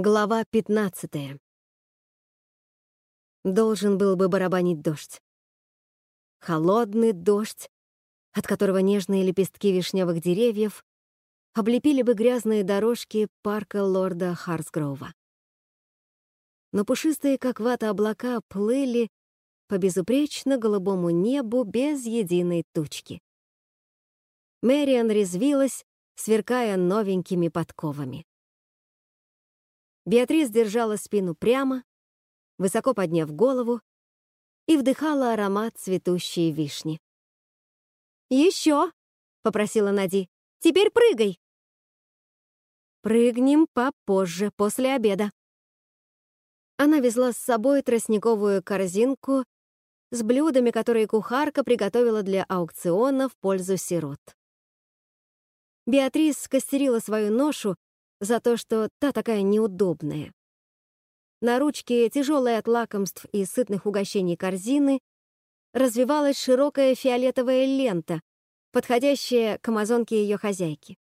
Глава 15. Должен был бы барабанить дождь. Холодный дождь, от которого нежные лепестки вишневых деревьев облепили бы грязные дорожки парка лорда Харсгроува. Но пушистые, как вата, облака плыли по безупречно голубому небу без единой тучки. Мэриан резвилась, сверкая новенькими подковами. Беатрис держала спину прямо, высоко подняв голову, и вдыхала аромат цветущей вишни. «Еще!» — попросила Нади. «Теперь прыгай!» «Прыгнем попозже, после обеда». Она везла с собой тростниковую корзинку с блюдами, которые кухарка приготовила для аукциона в пользу сирот. Беатрис костерила свою ношу за то, что та такая неудобная. На ручке тяжелой от лакомств и сытных угощений корзины развивалась широкая фиолетовая лента, подходящая к амазонке ее хозяйки.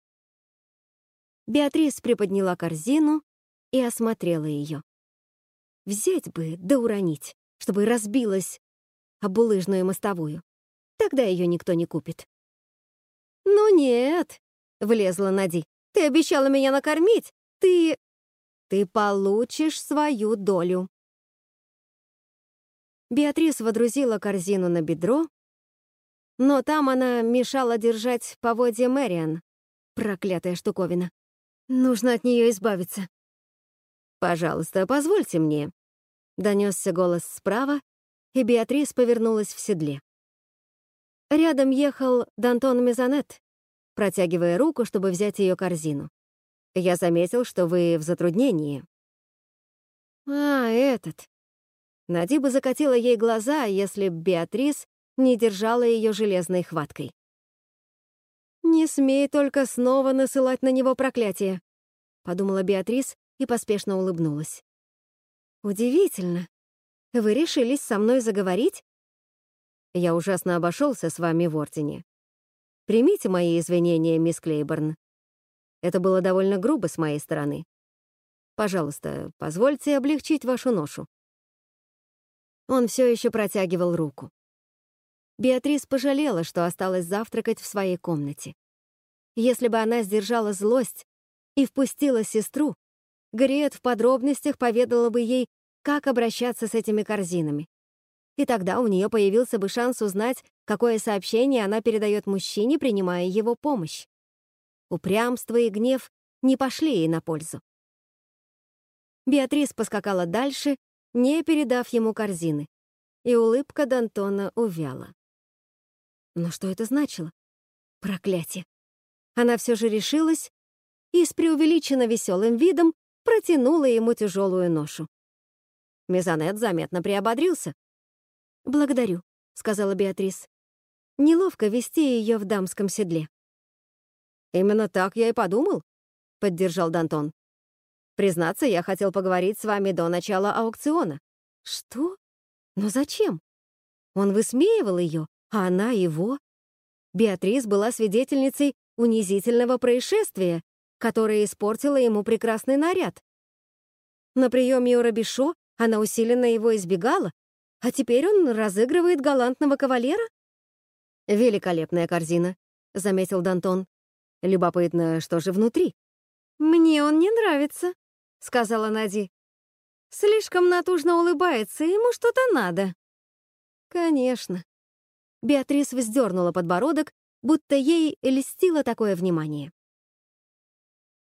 Беатрис приподняла корзину и осмотрела ее. Взять бы да уронить, чтобы разбилась об булыжную мостовую. Тогда ее никто не купит. «Ну нет», — влезла Нади. Ты обещала меня накормить. Ты... Ты получишь свою долю. Беатрис водрузила корзину на бедро, но там она мешала держать поводья Мэриан. Проклятая штуковина. Нужно от нее избавиться. «Пожалуйста, позвольте мне», — донесся голос справа, и Беатрис повернулась в седле. Рядом ехал Д'Антон Мезонет, протягивая руку, чтобы взять ее корзину. «Я заметил, что вы в затруднении». «А, этот». Нади бы закатила ей глаза, если б Беатрис не держала ее железной хваткой. «Не смей только снова насылать на него проклятие», — подумала Беатрис и поспешно улыбнулась. «Удивительно. Вы решились со мной заговорить?» «Я ужасно обошелся с вами в Ордене. Примите мои извинения, мисс Клейборн. Это было довольно грубо с моей стороны. Пожалуйста, позвольте облегчить вашу ношу. Он все еще протягивал руку. Беатрис пожалела, что осталась завтракать в своей комнате. Если бы она сдержала злость и впустила сестру, Грет в подробностях поведала бы ей, как обращаться с этими корзинами. И тогда у нее появился бы шанс узнать, какое сообщение она передает мужчине, принимая его помощь. Упрямство и гнев не пошли ей на пользу. Беатрис поскакала дальше, не передав ему корзины, и улыбка Д'Антона увяла. Но что это значило? Проклятие! Она все же решилась и с преувеличенно веселым видом протянула ему тяжелую ношу. Мезонет заметно приободрился. «Благодарю», — сказала Беатрис. Неловко вести ее в дамском седле. «Именно так я и подумал», — поддержал Дантон. «Признаться, я хотел поговорить с вами до начала аукциона». «Что? Но зачем?» Он высмеивал ее, а она его. Беатрис была свидетельницей унизительного происшествия, которое испортило ему прекрасный наряд. На приеме у Рабишо она усиленно его избегала, а теперь он разыгрывает галантного кавалера? «Великолепная корзина», — заметил Дантон. «Любопытно, что же внутри?» «Мне он не нравится», — сказала Нади. «Слишком натужно улыбается, ему что-то надо». «Конечно». Беатрис вздернула подбородок, будто ей льстило такое внимание.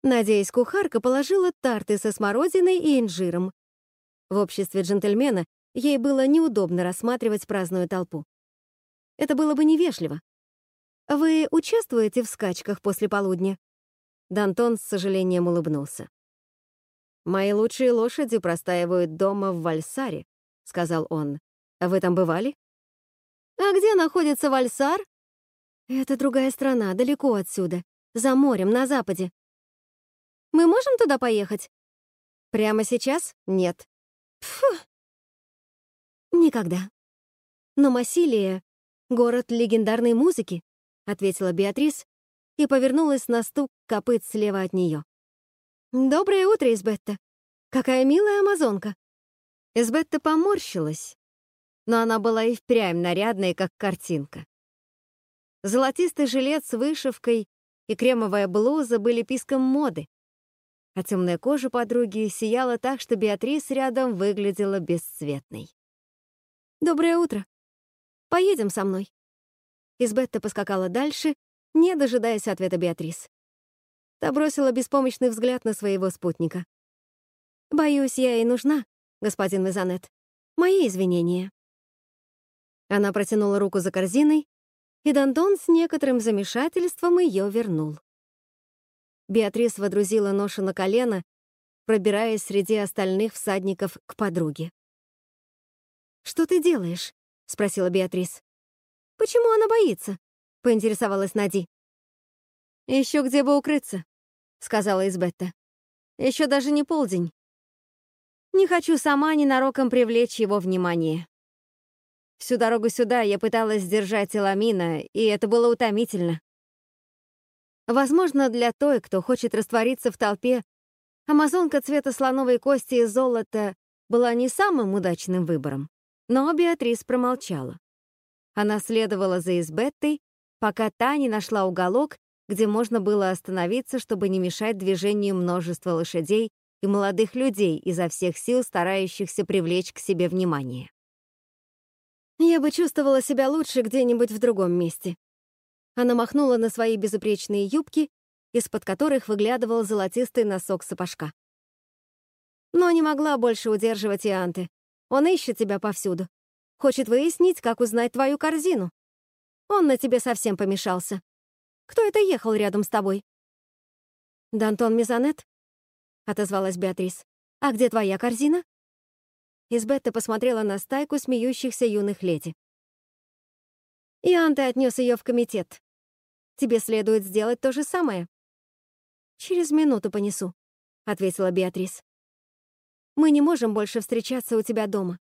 Надеясь, кухарка положила тарты со смородиной и инжиром. В обществе джентльмена ей было неудобно рассматривать праздную толпу. Это было бы невежливо. Вы участвуете в скачках после полудня? Дантон с сожалением улыбнулся. «Мои лучшие лошади простаивают дома в Вальсаре», — сказал он. «Вы там бывали?» «А где находится Вальсар?» «Это другая страна, далеко отсюда, за морем, на западе». «Мы можем туда поехать?» «Прямо сейчас? Нет». «Фу!» «Никогда». Но Массилия «Город легендарной музыки», — ответила Беатрис и повернулась на стук копыт слева от нее. «Доброе утро, Избетта. Какая милая амазонка!» Эсбетта поморщилась, но она была и впрямь нарядная, как картинка. Золотистый жилет с вышивкой и кремовая блуза были писком моды, а темная кожа подруги сияла так, что Беатрис рядом выглядела бесцветной. «Доброе утро. Поедем со мной». Избетта поскакала дальше, не дожидаясь ответа Беатрис. Та бросила беспомощный взгляд на своего спутника. «Боюсь, я и нужна, господин Мезонет. Мои извинения». Она протянула руку за корзиной, и Дантон с некоторым замешательством ее вернул. Беатрис водрузила ношу на колено, пробираясь среди остальных всадников к подруге. «Что ты делаешь?» — спросила Беатрис. «Почему она боится?» — поинтересовалась Нади. «Еще где бы укрыться», — сказала Избетта. «Еще даже не полдень. Не хочу сама ненароком привлечь его внимание. Всю дорогу сюда я пыталась сдержать Эламина, и это было утомительно. Возможно, для той, кто хочет раствориться в толпе, амазонка цвета слоновой кости и золота была не самым удачным выбором. Но Беатрис промолчала. Она следовала за Избеттой, пока та не нашла уголок, где можно было остановиться, чтобы не мешать движению множества лошадей и молодых людей, изо всех сил старающихся привлечь к себе внимание. Я бы чувствовала себя лучше где-нибудь в другом месте. Она махнула на свои безупречные юбки, из-под которых выглядывал золотистый носок сапожка. Но не могла больше удерживать Ианты. Он ищет тебя повсюду. Хочет выяснить, как узнать твою корзину. Он на тебе совсем помешался. Кто это ехал рядом с тобой? Д'Антон Мизанет? — отозвалась Беатрис. «А где твоя корзина?» Избетта посмотрела на стайку смеющихся юных леди. «Иоанн, ты отнес ее в комитет. Тебе следует сделать то же самое». «Через минуту понесу», — ответила Беатрис. «Мы не можем больше встречаться у тебя дома.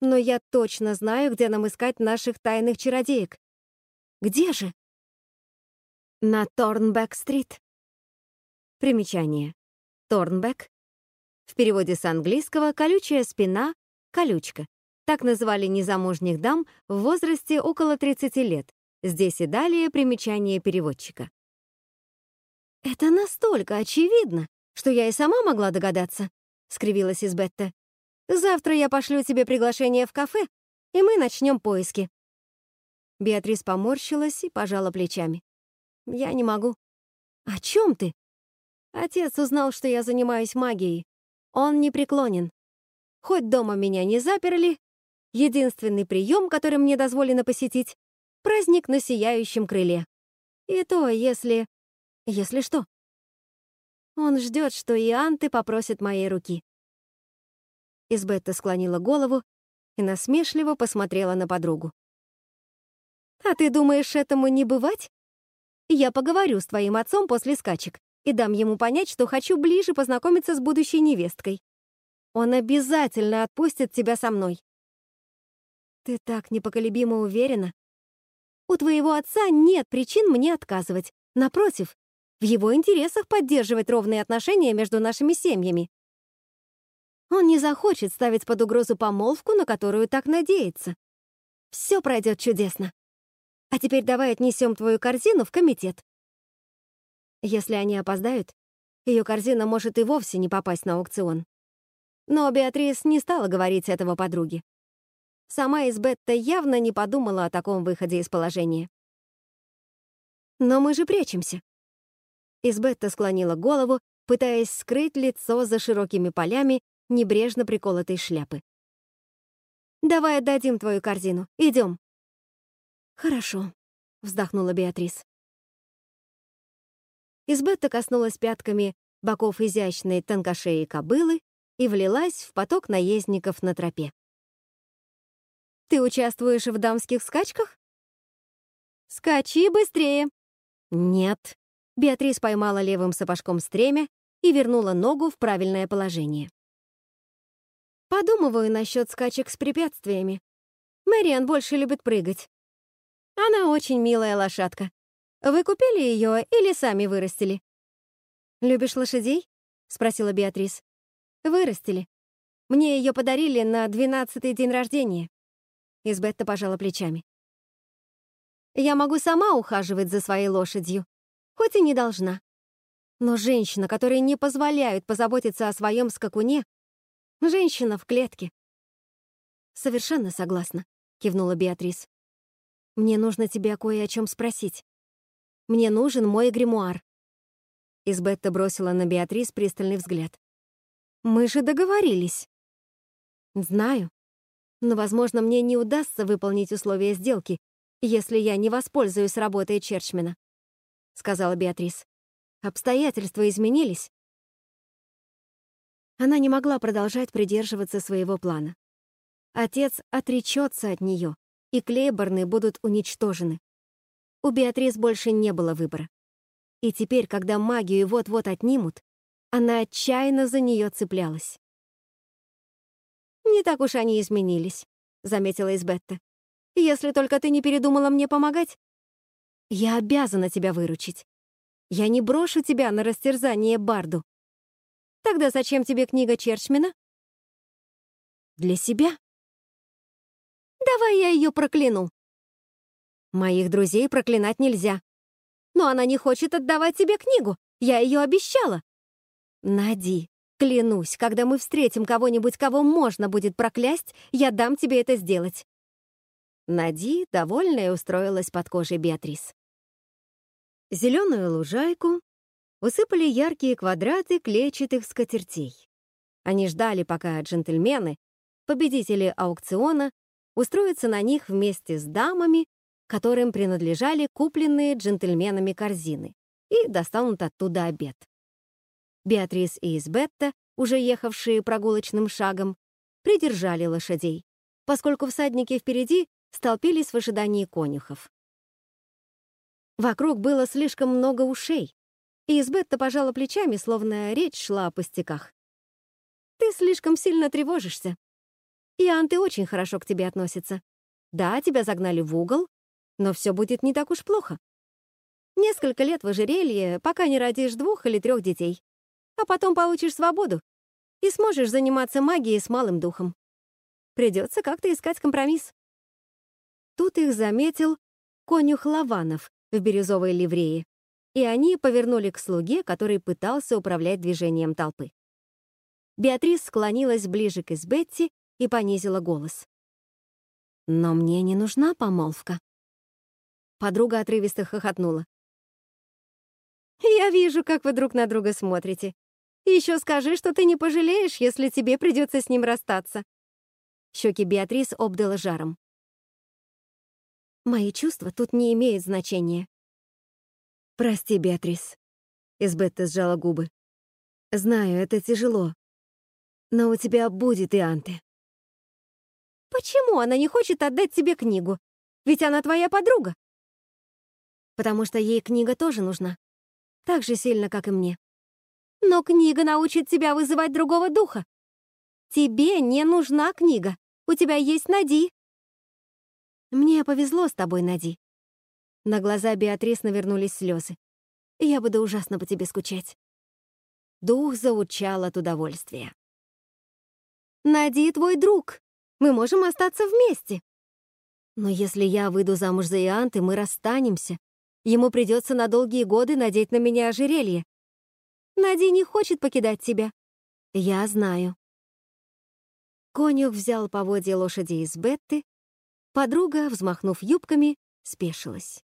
Но я точно знаю, где нам искать наших тайных чародеек. Где же?» «На Торнбек-стрит». Примечание. Торнбек. В переводе с английского «колючая спина», «колючка». Так называли незамужних дам в возрасте около 30 лет. Здесь и далее примечание переводчика. «Это настолько очевидно, что я и сама могла догадаться», — скривилась Избетта. «Завтра я пошлю тебе приглашение в кафе, и мы начнем поиски». Беатрис поморщилась и пожала плечами. «Я не могу». «О чем ты?» Отец узнал, что я занимаюсь магией. Он не преклонен. Хоть дома меня не заперли, единственный прием, который мне дозволено посетить — праздник на сияющем крыле. И то, если... Если что. Он ждет, что и Анты попросит моей руки. Избетта склонила голову и насмешливо посмотрела на подругу. «А ты думаешь, этому не бывать? Я поговорю с твоим отцом после скачек и дам ему понять, что хочу ближе познакомиться с будущей невесткой. Он обязательно отпустит тебя со мной. Ты так непоколебимо уверена. У твоего отца нет причин мне отказывать. Напротив, в его интересах поддерживать ровные отношения между нашими семьями. Он не захочет ставить под угрозу помолвку, на которую так надеется. Все пройдет чудесно. А теперь давай отнесем твою корзину в комитет. Если они опоздают, ее корзина может и вовсе не попасть на аукцион. Но Беатрис не стала говорить этого подруге. Сама Избетта явно не подумала о таком выходе из положения. «Но мы же прячемся». Избетта склонила голову, пытаясь скрыть лицо за широкими полями небрежно приколотой шляпы. «Давай отдадим твою корзину. Идем». «Хорошо», — вздохнула Беатрис. Избетта коснулась пятками боков изящной тонкошеи кобылы и влилась в поток наездников на тропе. «Ты участвуешь в дамских скачках?» «Скачи быстрее!» «Нет». Беатрис поймала левым сапожком стремя и вернула ногу в правильное положение. «Подумываю насчет скачек с препятствиями. Мэриан больше любит прыгать. Она очень милая лошадка. Вы купили ее или сами вырастили?» «Любишь лошадей?» — спросила Беатрис. Вырастили. Мне ее подарили на двенадцатый день рождения. Избетта пожала плечами. Я могу сама ухаживать за своей лошадью, хоть и не должна. Но женщина, которой не позволяют позаботиться о своем скакуне, женщина в клетке. Совершенно согласна, кивнула Беатрис. Мне нужно тебя кое о чем спросить. Мне нужен мой гримуар. Избетта бросила на Беатрис пристальный взгляд. Мы же договорились. Знаю. Но, возможно, мне не удастся выполнить условия сделки, если я не воспользуюсь работой Черчмена», — сказала Беатрис. «Обстоятельства изменились». Она не могла продолжать придерживаться своего плана. Отец отречется от нее, и Клейборны будут уничтожены. У Беатрис больше не было выбора. И теперь, когда магию вот-вот отнимут, она отчаянно за нее цеплялась. «Не так уж они изменились», — заметила Избетта. Если только ты не передумала мне помогать. Я обязана тебя выручить. Я не брошу тебя на растерзание Барду. Тогда зачем тебе книга Черчмена? Для себя. Давай я ее прокляну. Моих друзей проклинать нельзя. Но она не хочет отдавать тебе книгу. Я ее обещала. Нади, клянусь, когда мы встретим кого-нибудь, кого можно будет проклясть, я дам тебе это сделать. Нади, довольная, устроилась под кожей Беатрис. Зеленую лужайку усыпали яркие квадраты клетчатых скатертей. Они ждали, пока джентльмены, победители аукциона, устроятся на них вместе с дамами, которым принадлежали купленные джентльменами корзины, и достанут оттуда обед. Беатрис и Избетта, уже ехавшие прогулочным шагом, придержали лошадей, поскольку всадники впереди столпились в ожидании конюхов. Вокруг было слишком много ушей, и Избетта пожала плечами, словно речь шла о пустяках. «Ты слишком сильно тревожишься. И Анты очень хорошо к тебе относится. Да, тебя загнали в угол, но все будет не так уж плохо. Несколько лет в ожерелье, пока не родишь двух или трех детей, а потом получишь свободу и сможешь заниматься магией с малым духом. Придется как-то искать компромисс. Тут их заметил конюх Лаванов в бирюзовой ливрее, и они повернули к слуге, который пытался управлять движением толпы. Беатрис склонилась ближе к Избетти и понизила голос. «Но мне не нужна помолвка». Подруга отрывисто хохотнула. «Я вижу, как вы друг на друга смотрите. Еще скажи, что ты не пожалеешь, если тебе придется с ним расстаться». Щеки Беатрис обдала жаром. Мои чувства тут не имеют значения. Прости, Беатрис. Избетта сжала губы. Знаю, это тяжело. Но у тебя будет и Анты. Почему она не хочет отдать тебе книгу? Ведь она твоя подруга. Потому что ей книга тоже нужна. Так же сильно, как и мне. Но книга научит тебя вызывать другого духа. Тебе не нужна книга. У тебя есть Нади. Мне повезло с тобой, Нади. На глаза Беатрис навернулись слезы. Я буду ужасно по тебе скучать. Дух заучал от удовольствия. Нади твой друг. Мы можем остаться вместе. Но если я выйду замуж за Ианты, мы расстанемся. Ему придется на долгие годы надеть на меня ожерелье. Нади не хочет покидать тебя. Я знаю. Конюх взял поводья лошади из Бетты Подруга, взмахнув юбками, спешилась.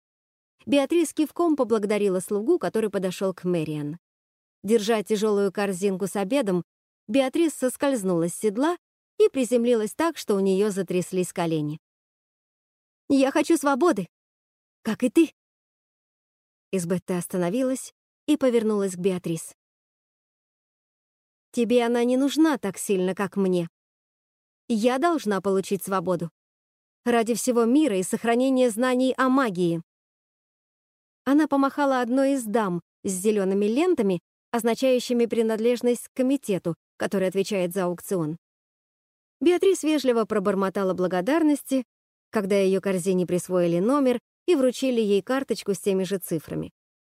Беатрис кивком поблагодарила слугу, который подошел к Мэриан. Держа тяжелую корзинку с обедом, Беатрис соскользнула с седла и приземлилась так, что у нее затряслись колени. «Я хочу свободы, как и ты!» Избетта остановилась и повернулась к Беатрис. «Тебе она не нужна так сильно, как мне. Я должна получить свободу ради всего мира и сохранения знаний о магии. Она помахала одной из дам с зелеными лентами, означающими принадлежность к комитету, который отвечает за аукцион. Беатрис вежливо пробормотала благодарности, когда ее корзине присвоили номер и вручили ей карточку с теми же цифрами,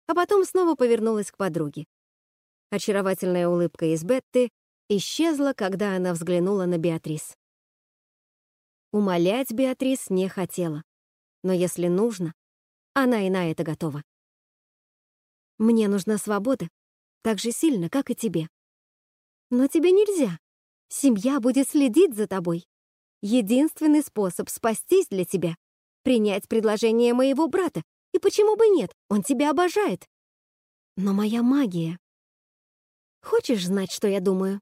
а потом снова повернулась к подруге. Очаровательная улыбка из Бетты исчезла, когда она взглянула на Беатрис. Умолять Беатрис не хотела, но если нужно, она и на это готова. «Мне нужна свобода, так же сильно, как и тебе. Но тебе нельзя. Семья будет следить за тобой. Единственный способ спастись для тебя — принять предложение моего брата. И почему бы нет? Он тебя обожает. Но моя магия... Хочешь знать, что я думаю?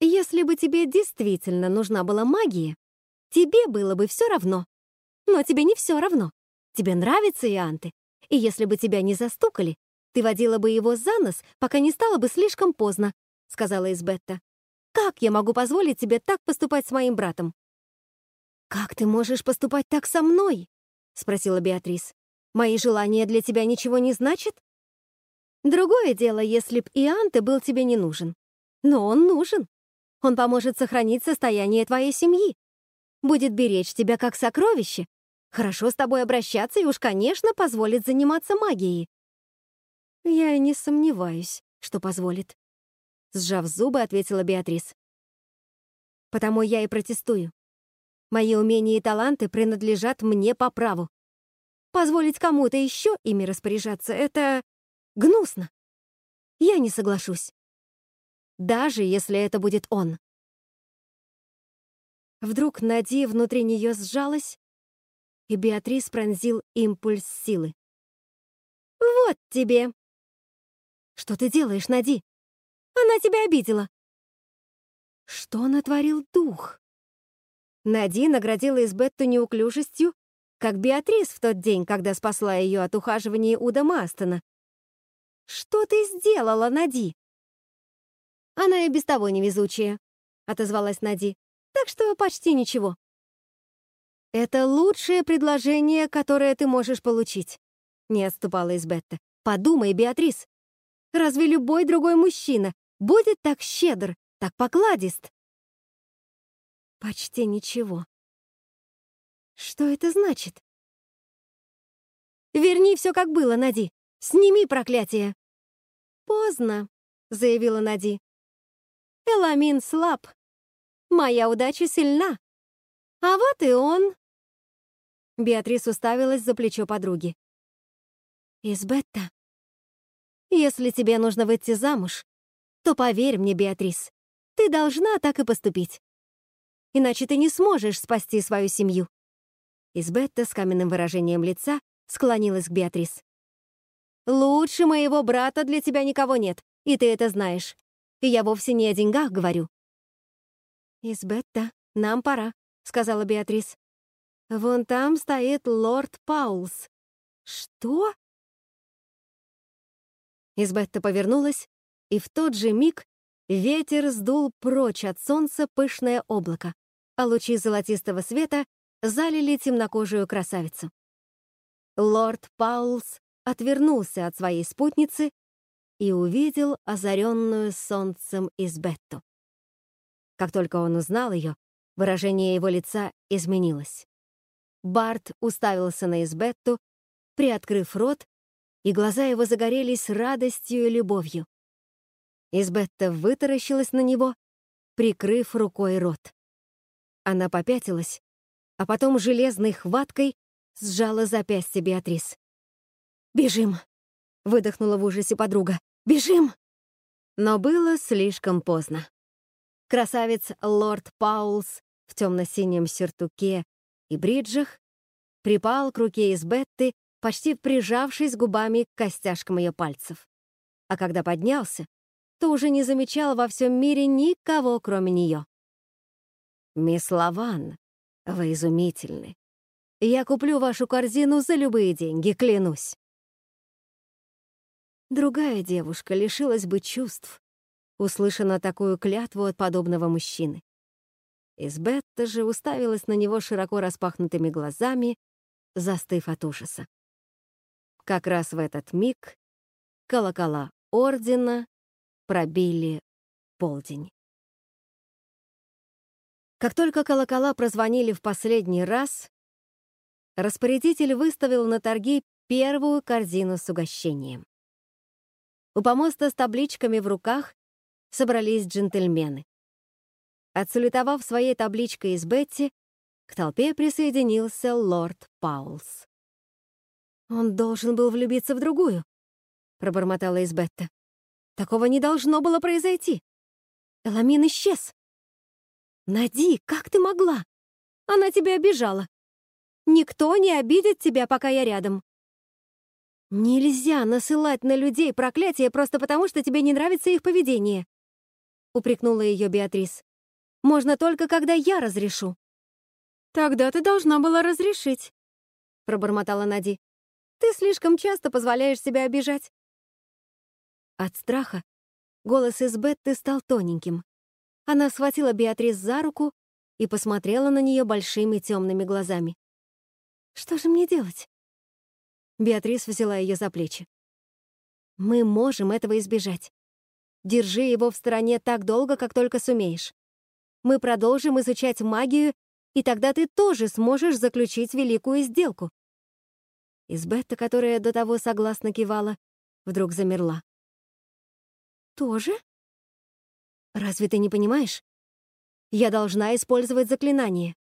Если бы тебе действительно нужна была магия, тебе было бы все равно. Но тебе не все равно. Тебе нравятся Ианты. И если бы тебя не застукали, ты водила бы его за нос, пока не стало бы слишком поздно, сказала Избетта. Как я могу позволить тебе так поступать с моим братом? Как ты можешь поступать так со мной? спросила Беатрис. Мои желания для тебя ничего не значат? Другое дело, если б Ианте был тебе не нужен. Но он нужен. Он поможет сохранить состояние твоей семьи. Будет беречь тебя как сокровище. Хорошо с тобой обращаться и уж, конечно, позволит заниматься магией. Я не сомневаюсь, что позволит. Сжав зубы, ответила Беатрис. Потому я и протестую. Мои умения и таланты принадлежат мне по праву. Позволить кому-то еще ими распоряжаться — это гнусно. Я не соглашусь. Даже если это будет он. Вдруг Нади внутри нее сжалась, и Беатрис пронзил импульс силы. «Вот тебе!» «Что ты делаешь, Нади?» Она тебя обидела!» Что натворил дух? Нади наградила Избетту неуклюжестью, как Беатрис в тот день, когда спасла ее от ухаживания Уда Мастона. «Что ты сделала, Нади?» «Она и без того невезучая», — отозвалась Нади. «Так что почти ничего». «Это лучшее предложение, которое ты можешь получить», — не отступала Избетта. «Подумай, Беатрис, разве любой другой мужчина будет так щедр, так покладист. Почти ничего. Что это значит? Верни все как было, Нади. Сними проклятие. Поздно, заявила Нади. Эламин слаб. Моя удача сильна. А вот и он. Беатрис уставилась за плечо подруги. «Избетта, если тебе нужно выйти замуж, то поверь мне, Беатрис, ты должна так и поступить. Иначе ты не сможешь спасти свою семью. Избетта с каменным выражением лица склонилась к Беатрис. «Лучше моего брата для тебя никого нет, и ты это знаешь. И я вовсе не о деньгах говорю». «Избетта, нам пора», — сказала Беатрис. «Вон там стоит лорд Паулс». «Что?» Избетта повернулась и в тот же миг ветер сдул прочь от солнца пышное облако, а лучи золотистого света залили темнокожую красавицу. Лорд Паулс отвернулся от своей спутницы и увидел озаренную солнцем Избетту. Как только он узнал ее, выражение его лица изменилось. Барт уставился на Избетту, приоткрыв рот, и глаза его загорелись радостью и любовью. Избетта вытаращилась на него, прикрыв рукой рот. Она попятилась, а потом железной хваткой сжала запястье Беатрис. «Бежим!» — выдохнула в ужасе подруга. «Бежим!» Но было слишком поздно. Красавец лорд Паулс в темно-синем сюртуке и бриджах припал к руке Избетты, почти прижавшись губами к костяшкам ее пальцев. А когда поднялся, то уже не замечал во всем мире никого, кроме нее. «Мисс Лаван, вы изумительны. Я куплю вашу корзину за любые деньги, клянусь». Другая девушка лишилась бы чувств, услышана такую клятву от подобного мужчины. Избетта же уставилась на него широко распахнутыми глазами, застыв от ужаса. Как раз в этот миг колокола ордена пробили полдень. Как только колокола прозвонили в последний раз, распорядитель выставил на торги первую корзину с угощением. У помоста с табличками в руках собрались джентльмены. Отсалютовав своей табличкой из Бетти, к толпе присоединился лорд Паулс. «Он должен был влюбиться в другую», — пробормотала Избетта. «Такого не должно было произойти. Эламин исчез». «Нади, как ты могла? Она тебя обижала. Никто не обидит тебя, пока я рядом». «Нельзя насылать на людей проклятие просто потому, что тебе не нравится их поведение», — упрекнула ее Беатрис. «Можно только, когда я разрешу». «Тогда ты должна была разрешить», — пробормотала Нади. «Ты слишком часто позволяешь себя обижать». От страха голос из Бетты стал тоненьким. Она схватила Беатрис за руку и посмотрела на нее большими темными глазами. «Что же мне делать?» Беатрис взяла ее за плечи. «Мы можем этого избежать. Держи его в стороне так долго, как только сумеешь. Мы продолжим изучать магию, и тогда ты тоже сможешь заключить великую сделку». Избетта, которая до того согласно кивала, вдруг замерла. «Тоже?» «Разве ты не понимаешь? Я должна использовать заклинание.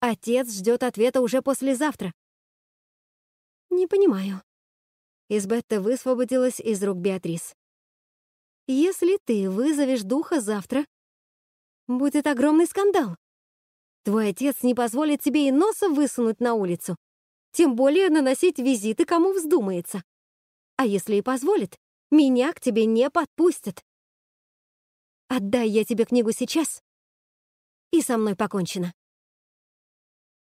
Отец ждет ответа уже послезавтра. «Не понимаю». Избетта высвободилась из рук Беатрис. «Если ты вызовешь духа завтра, будет огромный скандал. Твой отец не позволит тебе и носа высунуть на улицу, тем более наносить визиты, кому вздумается. А если и позволит, меня к тебе не подпустят. Отдай я тебе книгу сейчас, и со мной покончено».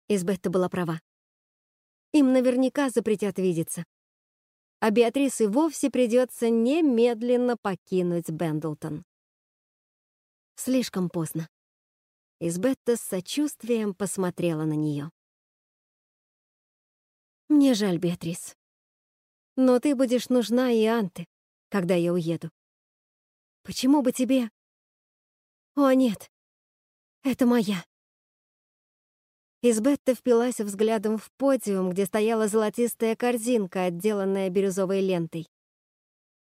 Избетта была права. Им наверняка запретят видеться. А Беатрис и вовсе придется немедленно покинуть Бендлтон. Слишком поздно. Избетта с сочувствием посмотрела на нее. «Мне жаль, Беатрис. Но ты будешь нужна и Анте, когда я уеду. Почему бы тебе...» «О, нет, это моя. Избетта впилась взглядом в подиум, где стояла золотистая корзинка, отделанная бирюзовой лентой.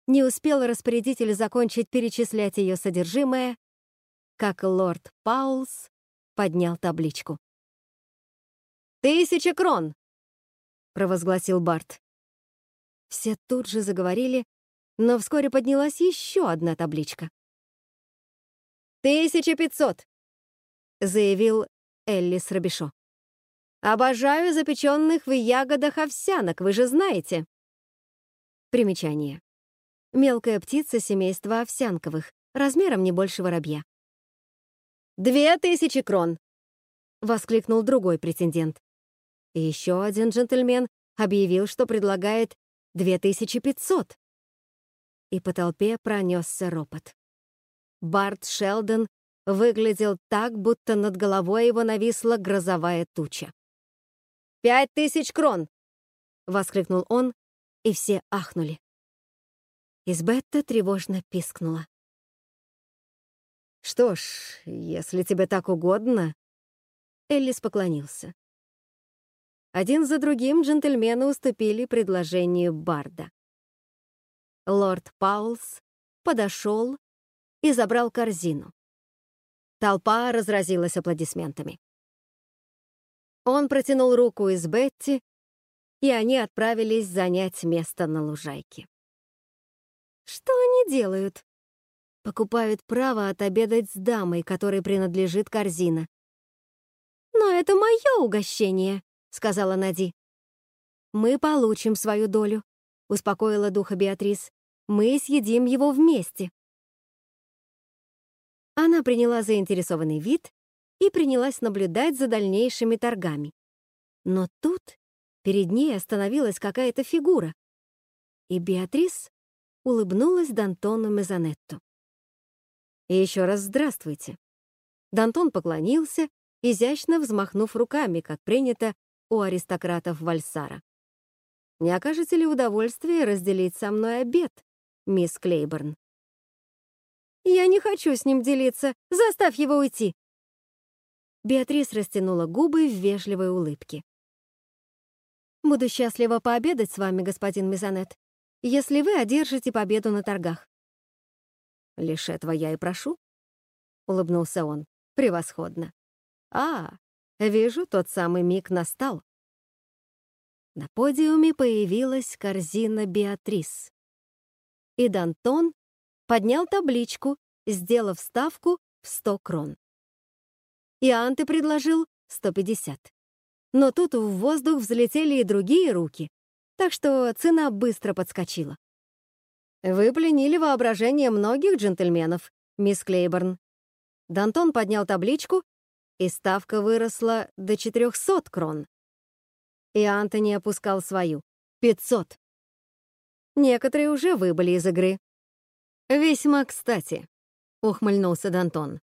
Не успел распорядитель закончить перечислять ее содержимое, как лорд Паулс поднял табличку. «Тысяча крон!» — провозгласил Барт. Все тут же заговорили, но вскоре поднялась еще одна табличка. «Тысяча пятьсот!» — заявил Эллис Робишо. Обожаю запеченных в ягодах овсянок, вы же знаете. Примечание. Мелкая птица семейства овсянковых, размером не больше воробья. «Две тысячи крон!» — воскликнул другой претендент. И еще один джентльмен объявил, что предлагает две тысячи пятьсот. И по толпе пронесся ропот. Барт Шелдон выглядел так, будто над головой его нависла грозовая туча. «Пять тысяч крон!» — воскликнул он, и все ахнули. Избетта тревожно пискнула. «Что ж, если тебе так угодно...» Эллис поклонился. Один за другим джентльмены уступили предложению Барда. Лорд Паулс подошел и забрал корзину. Толпа разразилась аплодисментами. Он протянул руку из Бетти, и они отправились занять место на лужайке. Что они делают? Покупают право отобедать с дамой, которой принадлежит корзина. «Но это мое угощение», — сказала Нади. «Мы получим свою долю», — успокоила духа Беатрис. «Мы съедим его вместе». Она приняла заинтересованный вид и принялась наблюдать за дальнейшими торгами. Но тут перед ней остановилась какая-то фигура, и Беатрис улыбнулась Д'Антону Мезонетту. И еще раз здравствуйте. Д'Антон поклонился, изящно взмахнув руками, как принято у аристократов Вальсара. «Не окажете ли удовольствие разделить со мной обед, мисс Клейборн?» «Я не хочу с ним делиться. Заставь его уйти!» Беатрис растянула губы в вежливой улыбке. «Буду счастлива пообедать с вами, господин Мезонет, если вы одержите победу на торгах». Лишь этого я и прошу. Улыбнулся он. Превосходно. А, вижу, тот самый миг настал. На подиуме появилась корзина Беатрис. И Дантон поднял табличку, сделав ставку в 100 крон. И Анты предложил 150. Но тут в воздух взлетели и другие руки, так что цена быстро подскочила. «Вы пленили воображение многих джентльменов, мисс Клейборн». Дантон поднял табличку, и ставка выросла до 400 крон. И Антони опускал свою — 500. Некоторые уже выбыли из игры. «Весьма кстати», — ухмыльнулся Дантон.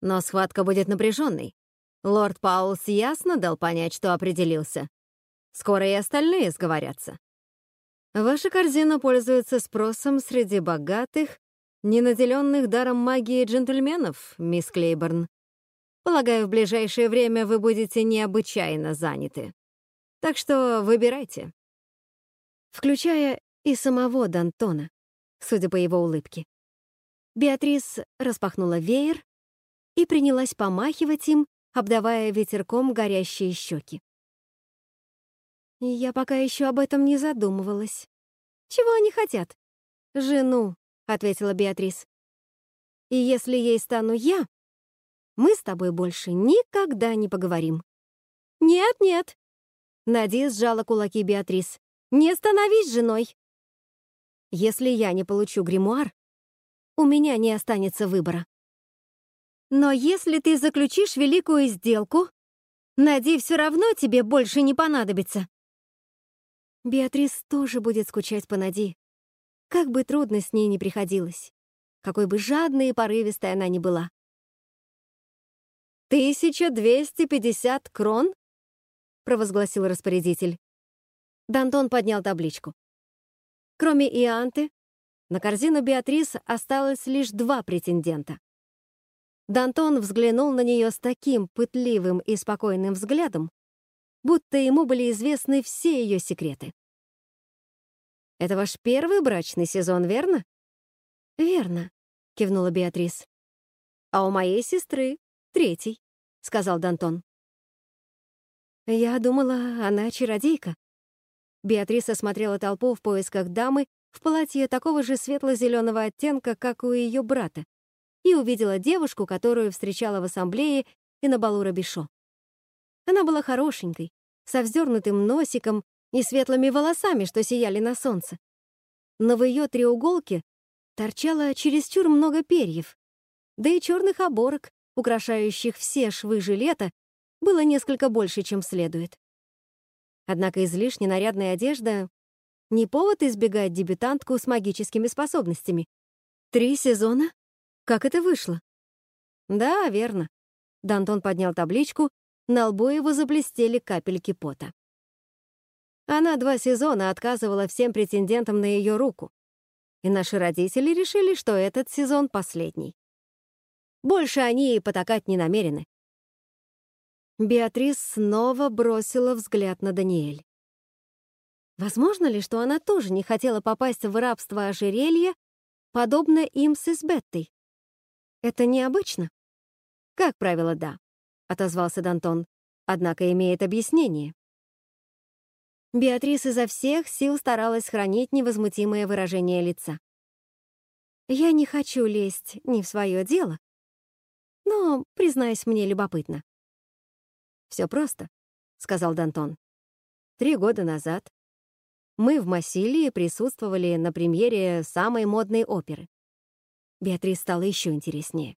«Но схватка будет напряженной. Лорд Паулс ясно дал понять, что определился. Скоро и остальные сговорятся. Ваша корзина пользуется спросом среди богатых, ненаделенных даром магии джентльменов, мисс Клейборн. Полагаю, в ближайшее время вы будете необычайно заняты. Так что выбирайте. Включая и самого Д'Антона, судя по его улыбке. Беатрис распахнула веер и принялась помахивать им, обдавая ветерком горящие щеки. Я пока еще об этом не задумывалась. Чего они хотят? Жену, ответила Беатрис. И если ей стану я, мы с тобой больше никогда не поговорим. Нет, нет. Нади сжала кулаки Беатрис. Не становись женой. Если я не получу гримуар, у меня не останется выбора. Но если ты заключишь великую сделку, Нади все равно тебе больше не понадобится. Беатрис тоже будет скучать по Нади. Как бы трудно с ней ни приходилось, какой бы жадной и порывистой она ни была. «Тысяча двести пятьдесят крон?» — провозгласил распорядитель. Дантон поднял табличку. Кроме Ианты, на корзину Беатрис осталось лишь два претендента. Дантон взглянул на нее с таким пытливым и спокойным взглядом, будто ему были известны все ее секреты. «Это ваш первый брачный сезон, верно?» «Верно», — кивнула Беатрис. «А у моей сестры третий», — сказал Дантон. «Я думала, она чародейка». Беатрис осмотрела толпу в поисках дамы в платье такого же светло-зеленого оттенка, как у ее брата, и увидела девушку, которую встречала в ассамблее и на балу Рабишо. Она была хорошенькой, со вздернутым носиком и светлыми волосами, что сияли на солнце. Но в ее треуголке торчало чересчур много перьев, да и черных оборок, украшающих все швы жилета, было несколько больше, чем следует. Однако излишне нарядная одежда — не повод избегать дебютантку с магическими способностями. Три сезона? Как это вышло? Да, верно. Дантон поднял табличку, на лбу его заблестели капельки пота. Она два сезона отказывала всем претендентам на ее руку. И наши родители решили, что этот сезон последний. Больше они и потакать не намерены. Беатрис снова бросила взгляд на Даниэль. Возможно ли, что она тоже не хотела попасть в рабство ожерелья, подобно им с Избеттой? Это необычно? Как правило, да, — отозвался Дантон, однако имеет объяснение. Беатрис изо всех сил старалась хранить невозмутимое выражение лица. «Я не хочу лезть не в свое дело, но, признаюсь, мне любопытно». «Все просто», — сказал Дантон. «Три года назад мы в Массилии присутствовали на премьере самой модной оперы. Беатрис стала еще интереснее.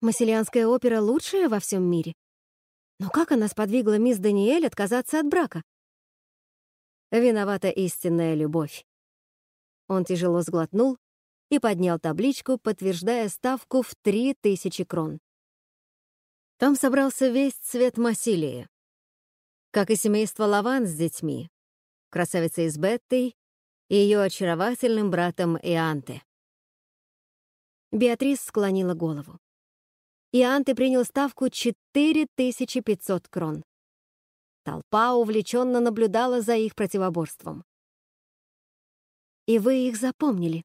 Массилианская опера лучшая во всем мире. Но как она сподвигла мисс Даниэль отказаться от брака? Виновата истинная любовь. Он тяжело сглотнул и поднял табличку, подтверждая ставку в три тысячи крон. Там собрался весь цвет Массилии. Как и семейство Лаван с детьми, красавица из Беттой и ее очаровательным братом Ианте. Беатрис склонила голову. Ианте принял ставку 4500 крон. Толпа увлеченно наблюдала за их противоборством. «И вы их запомнили?»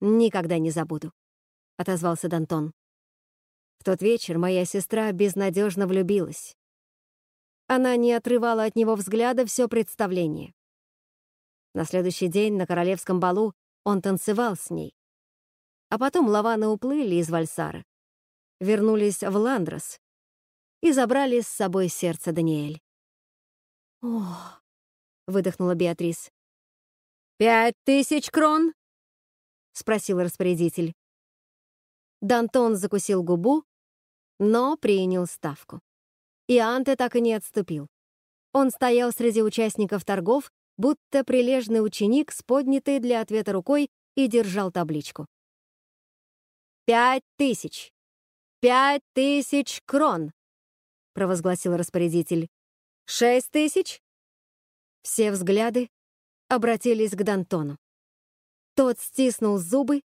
Никогда не забуду, — отозвался Дантон. В тот вечер моя сестра безнадежно влюбилась. Она не отрывала от него взгляда все представление. На следующий день на королевском балу он танцевал с ней. А потом лаваны уплыли из Вальсара, вернулись в Ландрос и забрали с собой сердце Даниэль. «О!» — выдохнула Беатрис. «Пять тысяч крон?» — спросил распорядитель. Дантон закусил губу, но принял ставку. И Анте так и не отступил. Он стоял среди участников торгов, будто прилежный ученик с поднятой для ответа рукой и держал табличку. «Пять тысяч! Пять тысяч крон!» — провозгласил распорядитель. «Шесть тысяч?» Все взгляды обратились к Дантону. Тот стиснул зубы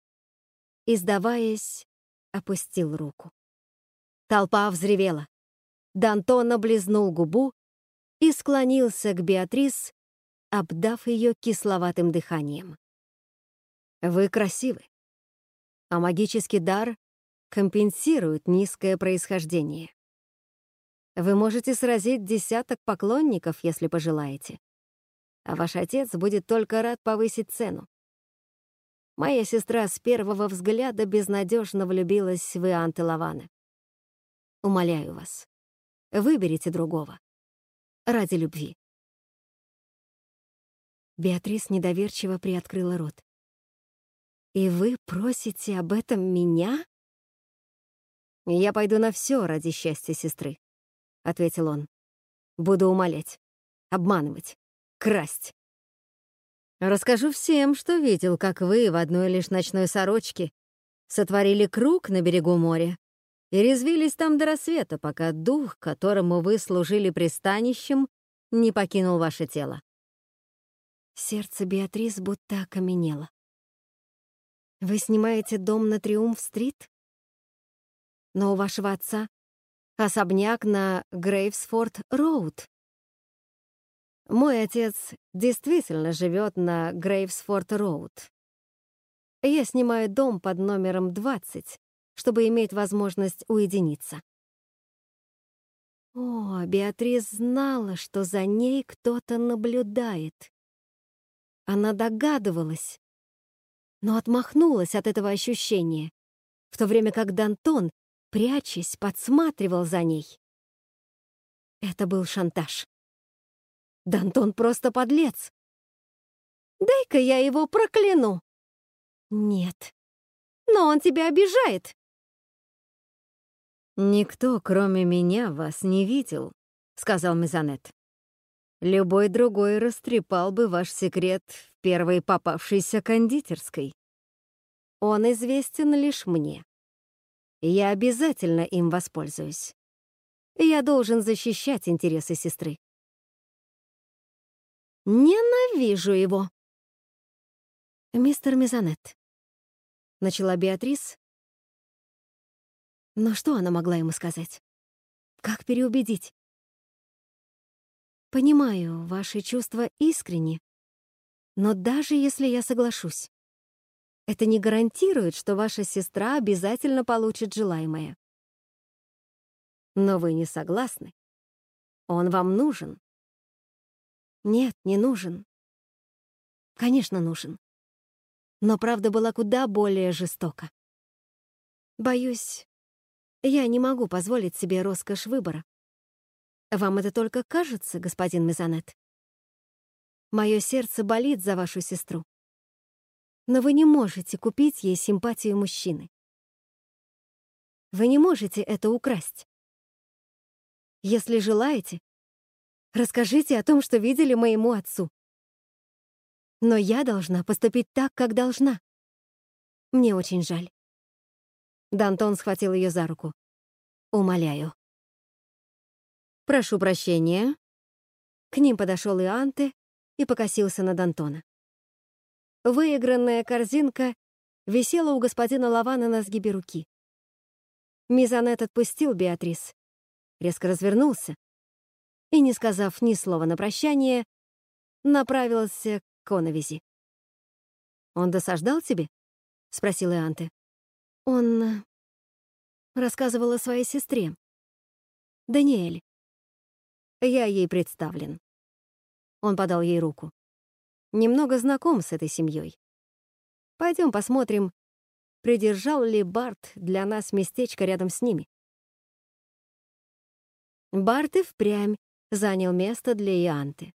и, сдаваясь, опустил руку. Толпа взревела. Дантон облизнул губу и склонился к Беатрис, обдав ее кисловатым дыханием. «Вы красивы, а магический дар компенсирует низкое происхождение. Вы можете сразить десяток поклонников, если пожелаете а ваш отец будет только рад повысить цену. Моя сестра с первого взгляда безнадежно влюбилась в Ианте Лавана. Умоляю вас, выберите другого. Ради любви. Беатрис недоверчиво приоткрыла рот. «И вы просите об этом меня?» «Я пойду на все ради счастья сестры», — ответил он. «Буду умолять, обманывать, красть. Расскажу всем, что видел, как вы в одной лишь ночной сорочке сотворили круг на берегу моря и резвились там до рассвета, пока дух, которому вы служили пристанищем, не покинул ваше тело. Сердце Беатрис будто окаменело. «Вы снимаете дом на Триумф-стрит? Но у вашего отца особняк на Грейвсфорд-роуд. Мой отец действительно живет на Грейвсфорд-Роуд. Я снимаю дом под номером 20, чтобы иметь возможность уединиться. О, Беатрис знала, что за ней кто-то наблюдает. Она догадывалась, но отмахнулась от этого ощущения, в то время как Дантон, прячась, подсматривал за ней. Это был шантаж. Дантон просто подлец. Дай-ка я его прокляну. Нет. Но он тебя обижает. «Никто, кроме меня, вас не видел», — сказал Мезонет. «Любой другой растрепал бы ваш секрет в первой попавшейся кондитерской. Он известен лишь мне. Я обязательно им воспользуюсь. Я должен защищать интересы сестры. Ненавижу его!» «Мистер Мезонет», — начала Беатрис. Но что она могла ему сказать? Как переубедить? «Понимаю, ваши чувства искренни, но даже если я соглашусь, это не гарантирует, что ваша сестра обязательно получит желаемое. Но вы не согласны. Он вам нужен. Нет, не нужен. Конечно, нужен. Но правда была куда более жестока. Боюсь, я не могу позволить себе роскошь выбора. Вам это только кажется, господин Мезонет? Мое сердце болит за вашу сестру. Но вы не можете купить ей симпатию мужчины. Вы не можете это украсть. Если желаете, Расскажите о том, что видели моему отцу. Но я должна поступить так, как должна. Мне очень жаль. Дантон схватил ее за руку. Умоляю. Прошу прощения. К ним подошел Ианте и покосился на Дантона. Выигранная корзинка висела у господина Лавана на сгибе руки. Мизанет отпустил Беатрис, резко развернулся и, не сказав ни слова на прощание, направился к коновизи. «Он досаждал тебе?» — спросил Ианте. Он рассказывал о своей сестре. Даниэль. Я ей представлен. Он подал ей руку. Немного знаком с этой семьей. Пойдем посмотрим, придержал ли Барт для нас местечко рядом с ними. Барт и впрямь занял место для Ианты.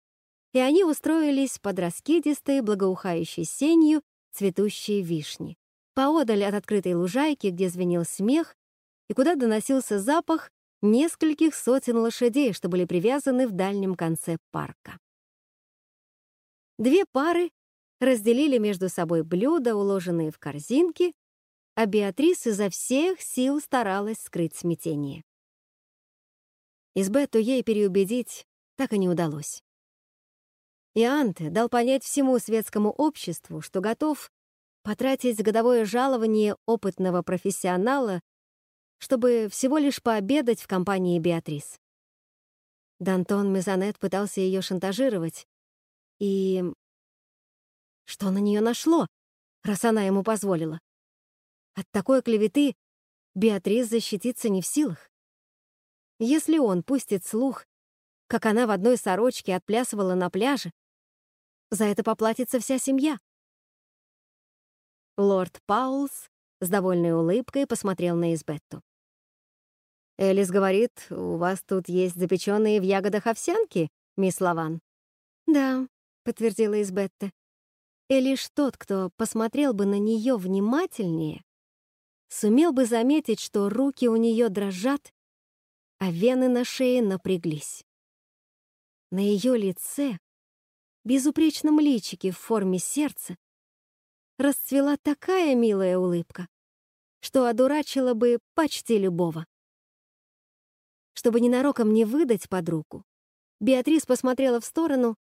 И они устроились под раскидистой, благоухающей сенью цветущие вишни, поодаль от открытой лужайки, где звенел смех и куда доносился запах нескольких сотен лошадей, что были привязаны в дальнем конце парка. Две пары разделили между собой блюда, уложенные в корзинки, а Беатрис изо всех сил старалась скрыть смятение. Избетту ей переубедить так и не удалось. И Анте дал понять всему светскому обществу, что готов потратить годовое жалование опытного профессионала, чтобы всего лишь пообедать в компании Беатрис. Дантон Мезонет пытался ее шантажировать, и... Что на нее нашло, раз она ему позволила? От такой клеветы Беатрис защититься не в силах. Если он пустит слух, как она в одной сорочке отплясывала на пляже, за это поплатится вся семья. Лорд Паулс с довольной улыбкой посмотрел на Избетту. «Элис говорит, у вас тут есть запеченные в ягодах овсянки, мисс Лаван?» «Да», — подтвердила Избетта. И лишь тот, кто посмотрел бы на нее внимательнее, сумел бы заметить, что руки у нее дрожат, а вены на шее напряглись. На ее лице, безупречном личике в форме сердца, расцвела такая милая улыбка, что одурачила бы почти любого. Чтобы ненароком не выдать подругу, Беатрис посмотрела в сторону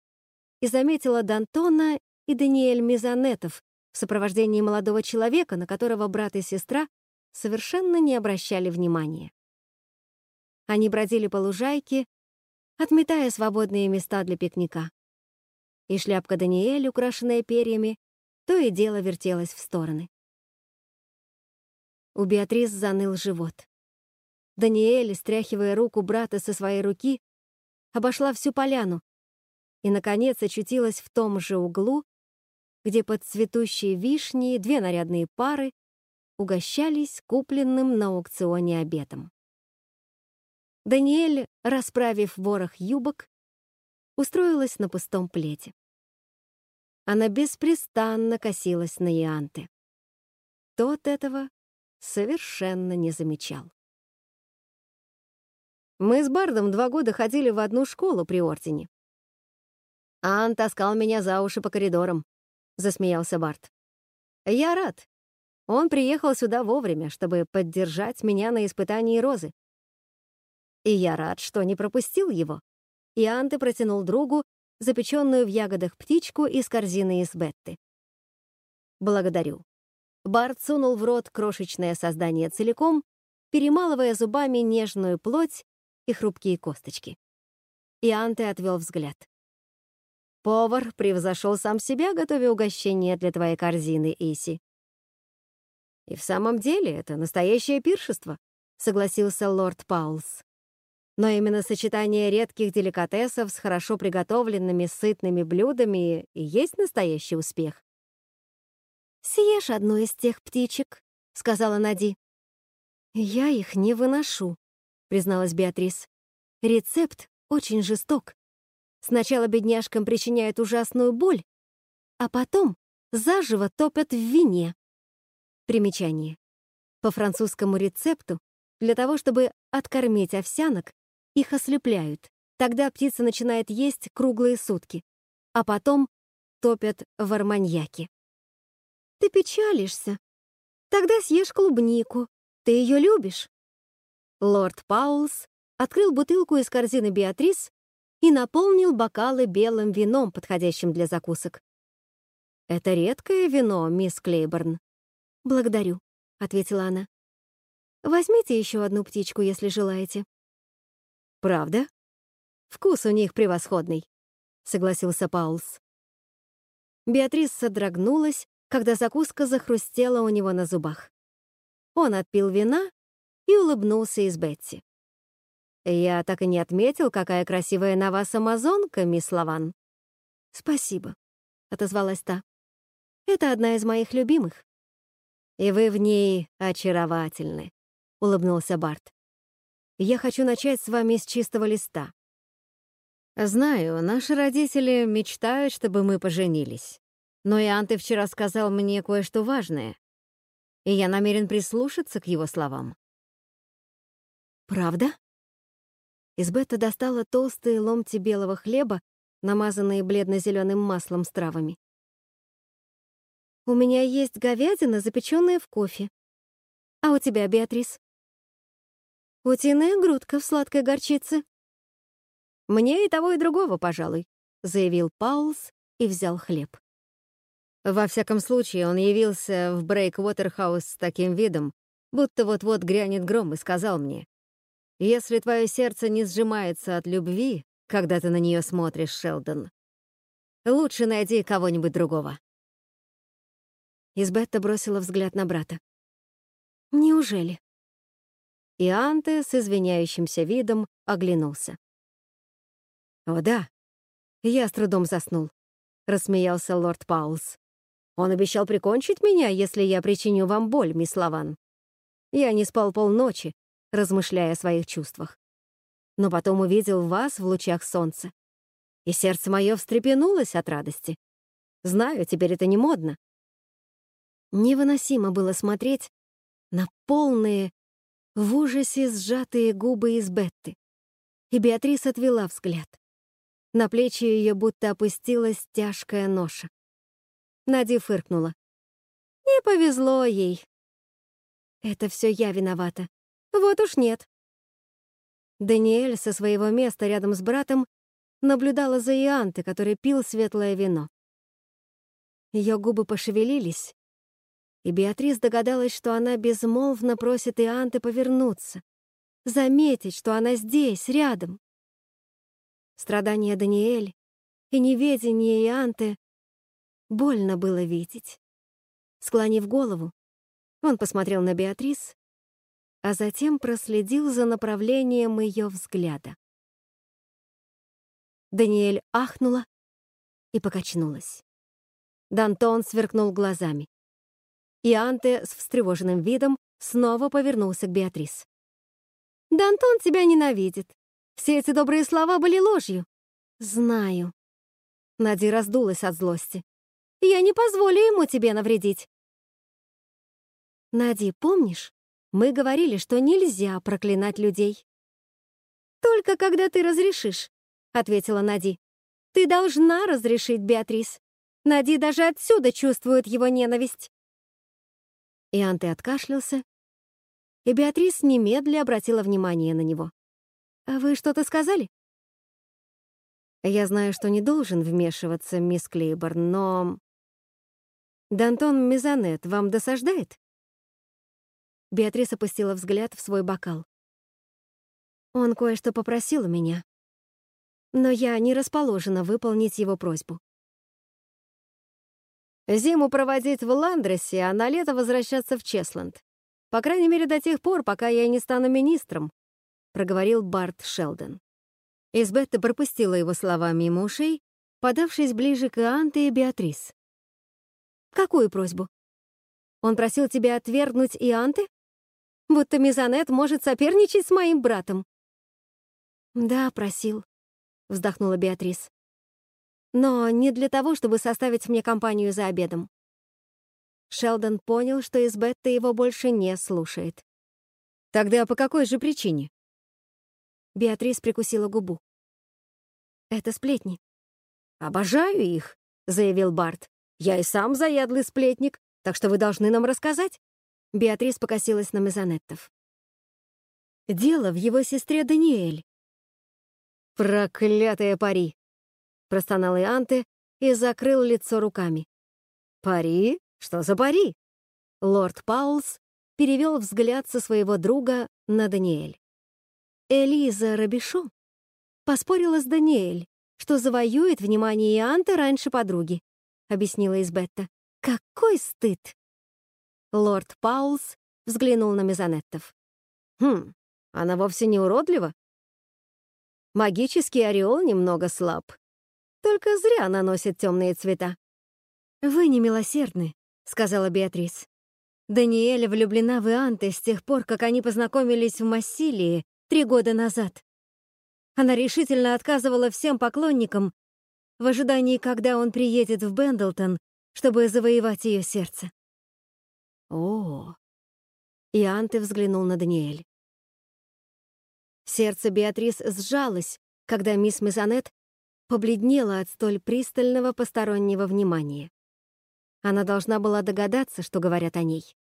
и заметила Д'Антона и Даниэль Мизанетов в сопровождении молодого человека, на которого брат и сестра совершенно не обращали внимания. Они бродили по лужайке, отметая свободные места для пикника. И шляпка Даниэль, украшенная перьями, то и дело вертелась в стороны. У Беатрис заныл живот. Даниэль, стряхивая руку брата со своей руки, обошла всю поляну и, наконец, очутилась в том же углу, где под цветущие вишни две нарядные пары угощались купленным на аукционе обедом. Даниэль, расправив ворох юбок, устроилась на пустом пледе. Она беспрестанно косилась на Ианте. Тот этого совершенно не замечал. Мы с Бардом два года ходили в одну школу при Ордене. Ан таскал меня за уши по коридорам, — засмеялся Барт. Я рад. Он приехал сюда вовремя, чтобы поддержать меня на испытании розы. И я рад, что не пропустил его. И Анте протянул другу запеченную в ягодах птичку из корзины из Бетты. «Благодарю». Барт сунул в рот крошечное создание целиком, перемалывая зубами нежную плоть и хрупкие косточки. И Анте отвел взгляд. «Повар превзошел сам себя, готовя угощение для твоей корзины, Иси». «И в самом деле это настоящее пиршество», — согласился лорд Паулс. Но именно сочетание редких деликатесов с хорошо приготовленными сытными блюдами и есть настоящий успех. «Съешь одну из тех птичек», — сказала Нади. «Я их не выношу», — призналась Беатрис. «Рецепт очень жесток. Сначала бедняжкам причиняют ужасную боль, а потом заживо топят в вине». Примечание. По французскому рецепту для того, чтобы откормить овсянок, их ослепляют. Тогда птица начинает есть круглые сутки, а потом топят в арманьяке. Ты печалишься? Тогда съешь клубнику. Ты ее любишь? Лорд Паулс открыл бутылку из корзины Беатрис и наполнил бокалы белым вином, подходящим для закусок. «Это редкое вино, мисс Клейборн». «Благодарю», — ответила она. «Возьмите еще одну птичку, если желаете». «Правда? Вкус у них превосходный», — согласился Паулс. Беатрис содрогнулась, когда закуска захрустела у него на зубах. Он отпил вина и улыбнулся из Бетти. «Я так и не отметил, какая красивая на вас амазонка, мисс Лаван». «Спасибо», — отозвалась та. «Это одна из моих любимых». «И вы в ней очаровательны», — улыбнулся Барт. «Я хочу начать с вами с чистого листа. Знаю, наши родители мечтают, чтобы мы поженились. Но Иоанн ты вчера сказал мне кое-что важное, и я намерен прислушаться к его словам. «Правда?» Избетта достала толстые ломти белого хлеба, намазанные бледно-зеленым маслом с травами. «У меня есть говядина, запеченная в кофе. А у тебя, Беатрис?» «Утиная грудка в сладкой горчице». «Мне и того, и другого, пожалуй», — заявил Паулс и взял хлеб. Во всяком случае, он явился в Брейк-Уотерхаус с таким видом, будто вот-вот грянет гром, и сказал мне, «Если твое сердце не сжимается от любви, когда ты на нее смотришь, Шелдон, лучше найди кого-нибудь другого». Избетта бросила взгляд на брата. «Неужели?» И Анте с извиняющимся видом оглянулся. «О да, я с трудом заснул», — рассмеялся лорд Паулс. Он обещал прикончить меня, если я причиню вам боль, мисс Лаван. Я не спал полночи, размышляя о своих чувствах. Но потом увидел вас в лучах солнца. И сердце мое встрепенулось от радости. Знаю, теперь это не модно. Невыносимо было смотреть на полные, в ужасе сжатые губы из Бетты. И Беатрис отвела взгляд. На плечи ее будто опустилась тяжкая ноша. Нади фыркнула. «Не повезло ей». «Это все я виновата». «Вот уж нет». Даниэль со своего места рядом с братом наблюдала за Ианты, который пил светлое вино. Ее губы пошевелились, и Беатрис догадалась, что она безмолвно просит Ианты повернуться, заметить, что она здесь, рядом. Страдания Даниэль и неведение Ианты Больно было видеть. Склонив голову, он посмотрел на Беатрис, а затем проследил за направлением ее взгляда. Даниэль ахнула и покачнулась. Дантон сверкнул глазами. И Анте с встревоженным видом снова повернулся к Беатрис. «Дантон тебя ненавидит. Все эти добрые слова были ложью». «Знаю». Нади раздулась от злости. Я не позволю ему тебе навредить. Нади, помнишь, мы говорили, что нельзя проклинать людей. Только когда ты разрешишь, ответила Нади. Ты должна разрешить, Беатрис. Нади даже отсюда чувствует его ненависть. И Анте откашлялся, и Беатрис немедля обратила внимание на него. «А вы что-то сказали?» «Я знаю, что не должен вмешиваться, мисс Клейборн, но...» «Д'Антон Мезонет вам досаждает?» Беатрис опустила взгляд в свой бокал. «Он кое-что попросил у меня, но я не расположена выполнить его просьбу». «Зиму проводить в Ландресе, а на лето возвращаться в Чесланд. По крайней мере, до тех пор, пока я не стану министром», — проговорил Барт Шелдон. Избетта пропустила его слова мимо ушей, подавшись ближе к Анте и Беатрис. Какую просьбу? Он просил тебя отвергнуть Ианты? Будто Мизанет может соперничать с моим братом. Да, просил, вздохнула Беатрис. Но не для того, чтобы составить мне компанию за обедом. Шелдон понял, что из Бетты его больше не слушает. Тогда по какой же причине? Беатрис прикусила губу. Это сплетни. «Обожаю их», — заявил Барт. Я и сам заядлый сплетник, так что вы должны нам рассказать». Беатрис покосилась на Мезонеттов. «Дело в его сестре Даниэль». «Проклятая пари!» — простонал Ианте и закрыл лицо руками. «Пари? Что за пари?» Лорд Паулс перевел взгляд со своего друга на Даниэль. Элиза Робишо поспорила с Даниэль, что завоюет внимание Ианта раньше подруги. — объяснила Избетта. Какой стыд! Лорд Паулс взглянул на Мезонеттов. Хм, она вовсе не уродлива. Магический ореол немного слаб. Только зря наносит темные цвета. «Вы не милосердны», — сказала Беатрис. Даниэля влюблена в Ианте с тех пор, как они познакомились в Массилии три года назад. Она решительно отказывала всем поклонникам в ожидании, когда он приедет в Бендлтон, чтобы завоевать ее сердце. О, Ианте взглянул на Даниэль. Сердце Беатрис сжалось, когда мисс Мезонет побледнела от столь пристального постороннего внимания. Она должна была догадаться, что говорят о ней.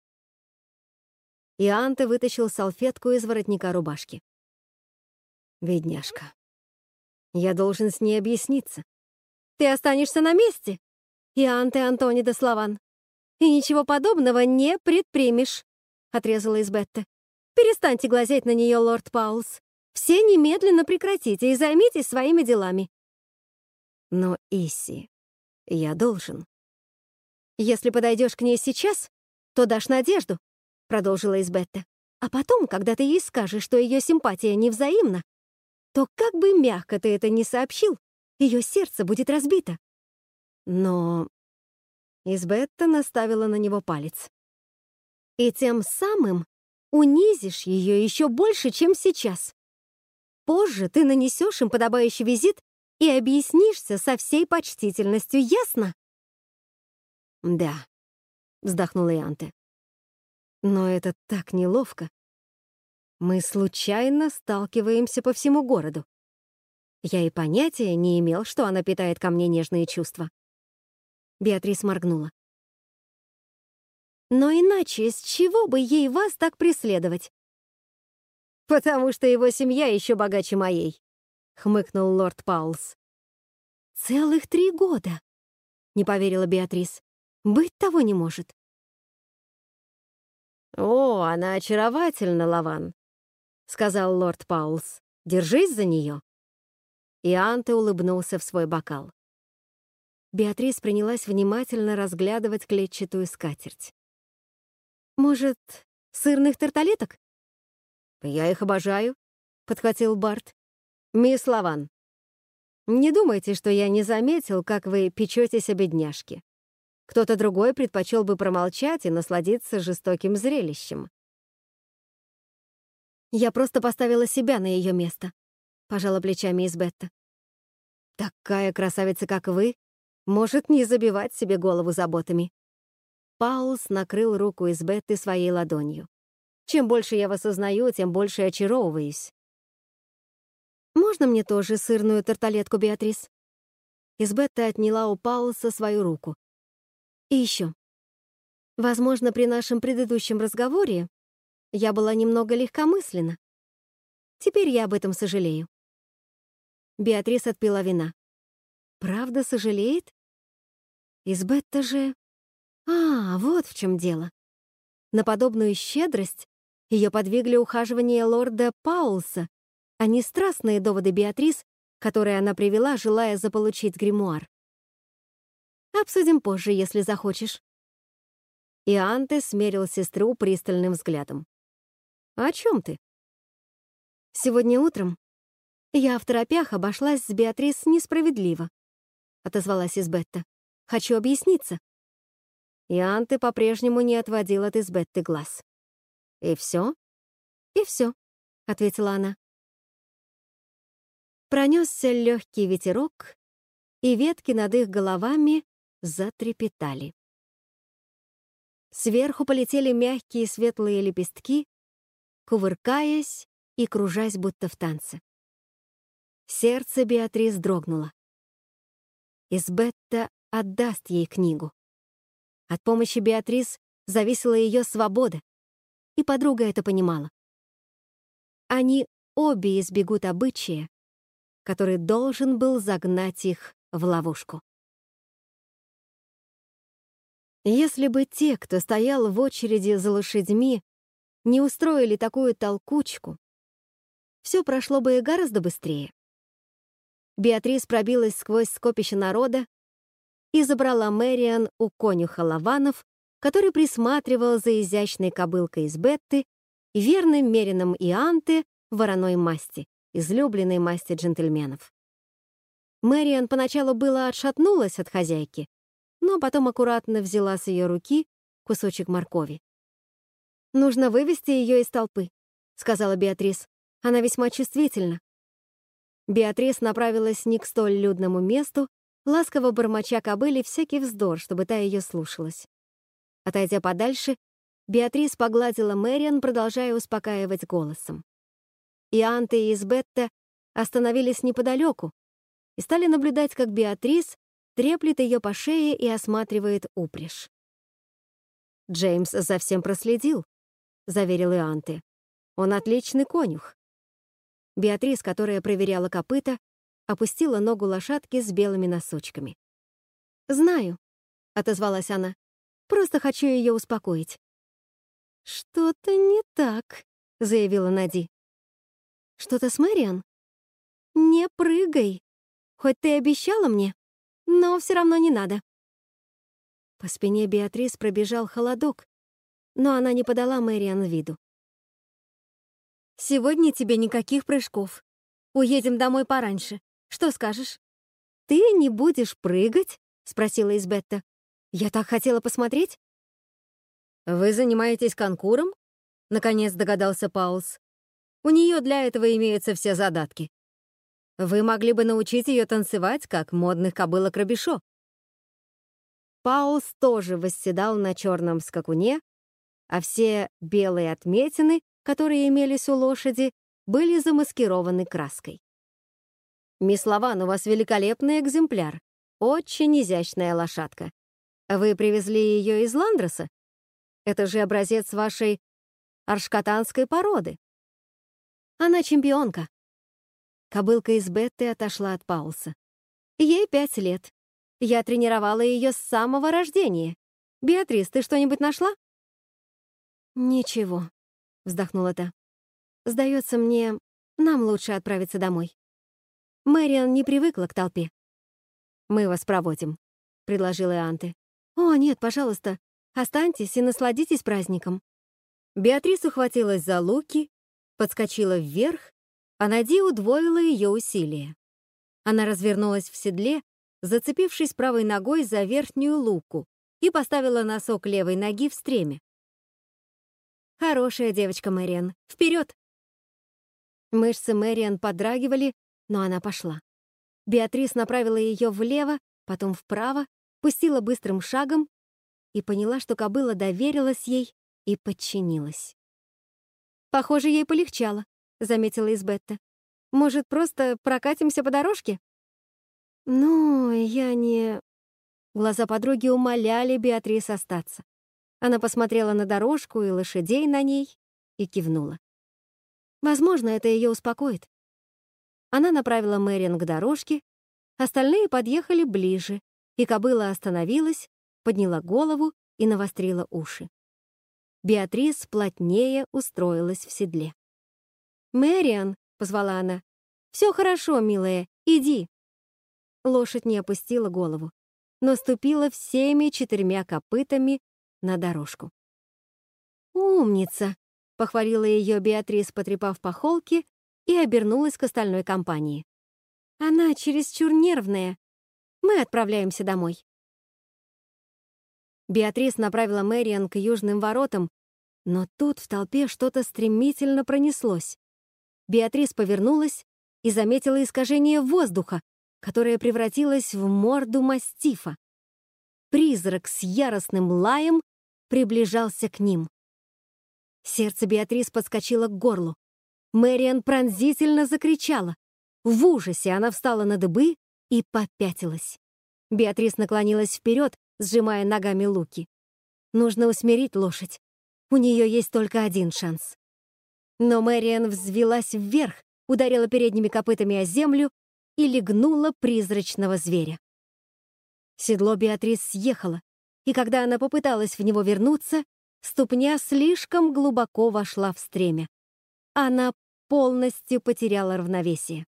Ианте вытащил салфетку из воротника рубашки. «Бедняжка. Я должен с ней объясниться. Ты останешься на месте, Ианте Антони де Славан, и ничего подобного не предпримешь», — отрезала Избетта. «Перестаньте глазеть на нее, лорд Паулс. Все немедленно прекратите и займитесь своими делами. Но, Исси, я должен. Если подойдешь к ней сейчас, то дашь надежду, продолжила Избетта. А потом, когда ты ей скажешь, что ее симпатия невзаимна, то как бы мягко ты это ни сообщил, ее сердце будет разбито. Но Избетта наставила на него палец. И тем самым унизишь ее еще больше, чем сейчас. Позже ты нанесешь им подобающий визит и объяснишься со всей почтительностью, ясно? Да, вздохнула Янте. Но это так неловко. Мы случайно сталкиваемся по всему городу. Я и понятия не имел, что она питает ко мне нежные чувства. Беатрис моргнула. Но иначе с чего бы ей вас так преследовать? «Потому что его семья еще богаче моей», — хмыкнул лорд Паулс. «Целых три года», — не поверила Беатрис. «Быть того не может». «О, она очаровательна, Лаван», — сказал лорд Паулс. «Держись за нее». И Анте улыбнулся в свой бокал. Беатрис принялась внимательно разглядывать клетчатую скатерть. «Может, сырных тарталеток?» «Я их обожаю», — подхватил Барт. «Мисс Лаван, не думайте, что я не заметил, как вы печетесь о бедняжке. Кто-то другой предпочел бы промолчать и насладиться жестоким зрелищем». «Я просто поставила себя на ее место», — пожала плечами Избетта. «Такая красавица, как вы, может не забивать себе голову заботами». Паулс накрыл руку Избетты своей ладонью. Чем больше я вас узнаю, тем больше очаровываюсь. «Можно мне тоже сырную тарталетку, Беатрис?» Избетта отняла у Паулса свою руку. «И еще. Возможно, при нашем предыдущем разговоре я была немного легкомысленна. Теперь я об этом сожалею». Беатрис отпила вина. «Правда сожалеет?» Избетта же... А, вот в чем дело. На подобную щедрость ее подвигли ухаживания лорда Паулса, а не страстные доводы Беатрис, которые она привела, желая заполучить гримуар. Обсудим позже, если захочешь. И Анте смерил сестру пристальным взглядом. «О чем ты?» «Сегодня утром я в торопях обошлась с Беатрис несправедливо», — отозвалась Избетта. «Хочу объясниться». И Анте по-прежнему не отводил от Избетты глаз. «И все?» «И все», — ответила она. Пронесся легкий ветерок, и ветки над их головами затрепетали. Сверху полетели мягкие светлые лепестки, кувыркаясь и кружась будто в танце. Сердце Беатрис дрогнуло. Избетта отдаст ей книгу. От помощи Беатрис зависела ее свобода, и подруга это понимала. Они обе избегут обычая, который должен был загнать их в ловушку. Если бы те, кто стоял в очереди за лошадьми, не устроили такую толкучку, все прошло бы гораздо быстрее. Беатрис пробилась сквозь скопище народа и забрала Мэриан у конюха Лаванов, который присматривал за изящной кобылкой из Бетты и верным мерином Ианты вороной масти, излюбленной масти джентльменов. Мэриан поначалу было отшатнулась от хозяйки, но потом аккуратно взяла с ее руки кусочек моркови. «Нужно вывести ее из толпы», — сказала Беатрис. «Она весьма чувствительна». Беатрис направилась не к столь людному месту, ласково бормоча кобыле всякий вздор, чтобы та ее слушалась. Отойдя подальше, Беатрис погладила Мэриан, продолжая успокаивать голосом. И Анте и Избетта остановились неподалеку и стали наблюдать, как Беатрис треплет ее по шее и осматривает упряжь. «Джеймс за всем проследил», — заверил Ианте. «Он отличный конюх». Беатрис, которая проверяла копыта, опустила ногу лошадки с белыми носочками. «Знаю», — отозвалась она. «Просто хочу ее успокоить». «Что-то не так», — заявила Нади. «Что-то с Мэриан?» «Не прыгай. Хоть ты обещала мне, но все равно не надо». По спине Беатрис пробежал холодок, но она не подала Мэриан виду. «Сегодня тебе никаких прыжков. Уедем домой пораньше. Что скажешь?» «Ты не будешь прыгать?» — спросила Избетта. «Я так хотела посмотреть». «Вы занимаетесь конкуром?» — наконец догадался Паулс. «У нее для этого имеются все задатки. Вы могли бы научить ее танцевать, как модных кобылок Робишо». Паулс тоже восседал на черном скакуне, а все белые отметины, которые имелись у лошади, были замаскированы краской. «Мисс Лаван, у вас великолепный экземпляр. Очень изящная лошадка. Вы привезли ее из Ландроса? Это же образец вашей аршкатанской породы». Она чемпионка. Кобылка из Бетты отошла от Паулса. Ей пять лет. Я тренировала ее с самого рождения. Беатрис, ты что-нибудь нашла? Ничего, вздохнула та. Сдается мне, нам лучше отправиться домой. Мэриан не привыкла к толпе. «Мы вас проводим», — предложил Ианте. «О, нет, пожалуйста, останьтесь и насладитесь праздником». Беатрис ухватилась за луки, подскочила вверх, а Нади удвоила ее усилия. Она развернулась в седле, зацепившись правой ногой за верхнюю луку, и поставила носок левой ноги в стреме. «Хорошая девочка, Мэриан. Вперед!» Мышцы Мэриан подрагивали, но она пошла. Беатрис направила ее влево, потом вправо, пустила быстрым шагом и поняла, что кобыла доверилась ей и подчинилась. «Похоже, ей полегчало», — заметила Избетта. «Может, просто прокатимся по дорожке?» «Ну, я не...» Глаза подруги умоляли Беатрис остаться. Она посмотрела на дорожку и лошадей на ней и кивнула. Возможно, это ее успокоит. Она направила Мэриан к дорожке, остальные подъехали ближе, и кобыла остановилась, подняла голову и навострила уши. Беатрис плотнее устроилась в седле. «Мэриан», — позвала она, — «все хорошо, милая, иди». Лошадь не опустила голову, но ступила всеми четырьмя копытами на дорожку. «Умница!» — похвалила ее Беатрис, потрепав по холке и обернулась к остальной компании. «Она чересчур нервная. Мы отправляемся домой». Беатрис направила Мэриан к южным воротам, но тут в толпе что-то стремительно пронеслось. Беатрис повернулась и заметила искажение воздуха, которое превратилось в морду мастифа. Призрак с яростным лаем приближался к ним. Сердце Беатрис подскочило к горлу. Мэриан пронзительно закричала. В ужасе она встала на дыбы и попятилась. Беатрис наклонилась вперед, сжимая ногами луки. Нужно усмирить лошадь. У нее есть только один шанс. Но Мэриан взвелась вверх, ударила передними копытами о землю и легнула призрачного зверя. Седло Беатрис съехало, и когда она попыталась в него вернуться, ступня слишком глубоко вошла в стремя она полностью потеряла равновесие.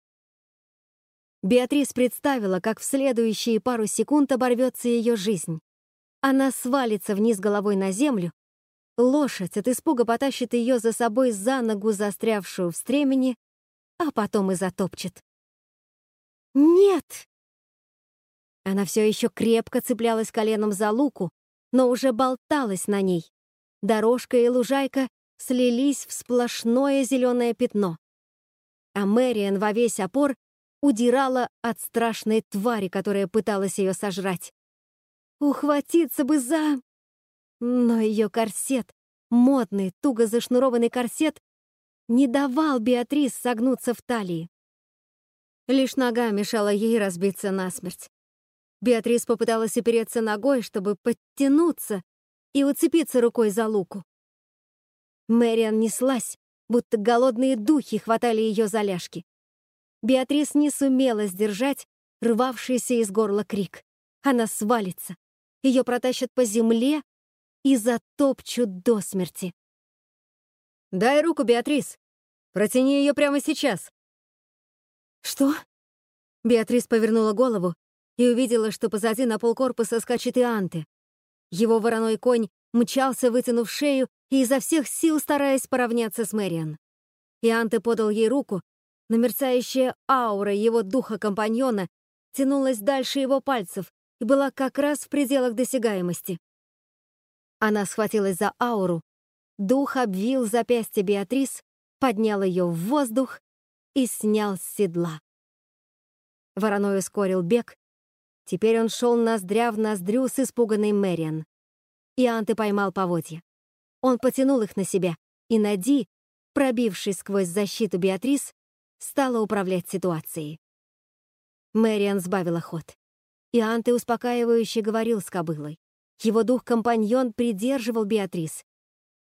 Беатрис представила, как в следующие пару секунд оборвется ее жизнь. Она свалится вниз головой на землю, лошадь от испуга потащит ее за собой за ногу, застрявшую в стремени, а потом и затопчет. «Нет!» Она все еще крепко цеплялась коленом за луку, но уже болталась на ней. Дорожка и лужайка слились в сплошное зеленое пятно. А Мэриан во весь опор удирала от страшной твари, которая пыталась ее сожрать. Ухватиться бы за... Но ее корсет, модный, туго зашнурованный корсет, не давал Беатрис согнуться в талии. Лишь нога мешала ей разбиться насмерть. Беатрис попыталась опереться ногой, чтобы подтянуться и уцепиться рукой за луку. Мэриан неслась, будто голодные духи хватали ее за ляжки. Беатрис не сумела сдержать рвавшийся из горла крик. Она свалится. Ее протащат по земле и затопчут до смерти. «Дай руку, Беатрис! Протяни ее прямо сейчас!» «Что?» Беатрис повернула голову и увидела, что позади на полкорпуса скачет Ианте. Его вороной конь мчался, вытянув шею и изо всех сил стараясь поравняться с Мэриан. Ианте подал ей руку, но мерцающая аура его духа-компаньона тянулась дальше его пальцев и была как раз в пределах досягаемости. Она схватилась за ауру, дух обвил запястье Беатрис, поднял ее в воздух и снял с седла. Вороной ускорил бег. Теперь он шел ноздря в ноздрю с испуганной Мэриан. Ианты поймал поводья. Он потянул их на себя, и Нади, пробившись сквозь защиту Беатрис, стала управлять ситуацией. Мэриан сбавила ход. И Анте успокаивающе говорил с кобылой. Его дух-компаньон придерживал Беатрис,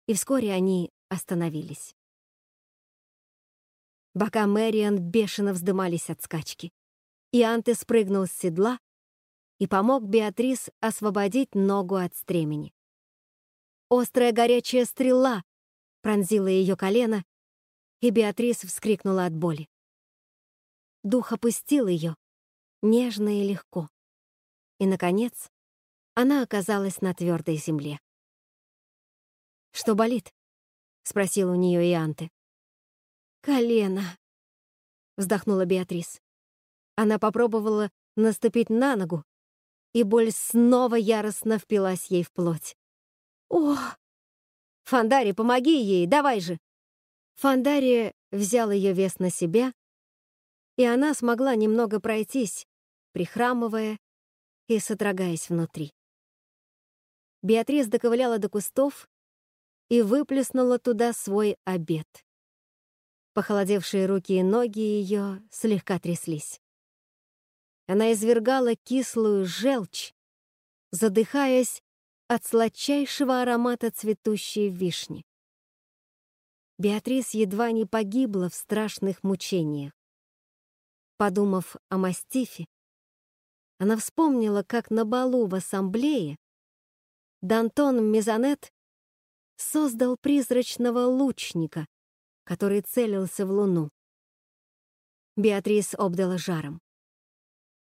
и вскоре они остановились. Бока Мэриан бешено вздымались от скачки. И Анте спрыгнул с седла и помог Беатрис освободить ногу от стремени. Острая горячая стрела пронзила ее колено, и Беатрис вскрикнула от боли. Дух опустил ее, нежно и легко. И, наконец, она оказалась на твердой земле. «Что болит?» — спросил у нее Ианте. «Колено», — вздохнула Беатрис. Она попробовала наступить на ногу, и боль снова яростно впилась ей в плоть. «О! Фандари, помоги ей, давай же!» Фандария взял ее вес на себя, и она смогла немного пройтись, прихрамывая и содрогаясь внутри. Беатрис доковыляла до кустов и выплеснула туда свой обед. Похолодевшие руки и ноги ее слегка тряслись. Она извергала кислую желчь, задыхаясь от сладчайшего аромата цветущей вишни. Беатрис едва не погибла в страшных мучениях. Подумав о мастифе, она вспомнила, как на балу в ассамблее Дантон Мезонет создал призрачного лучника, который целился в луну. Беатрис обдала жаром.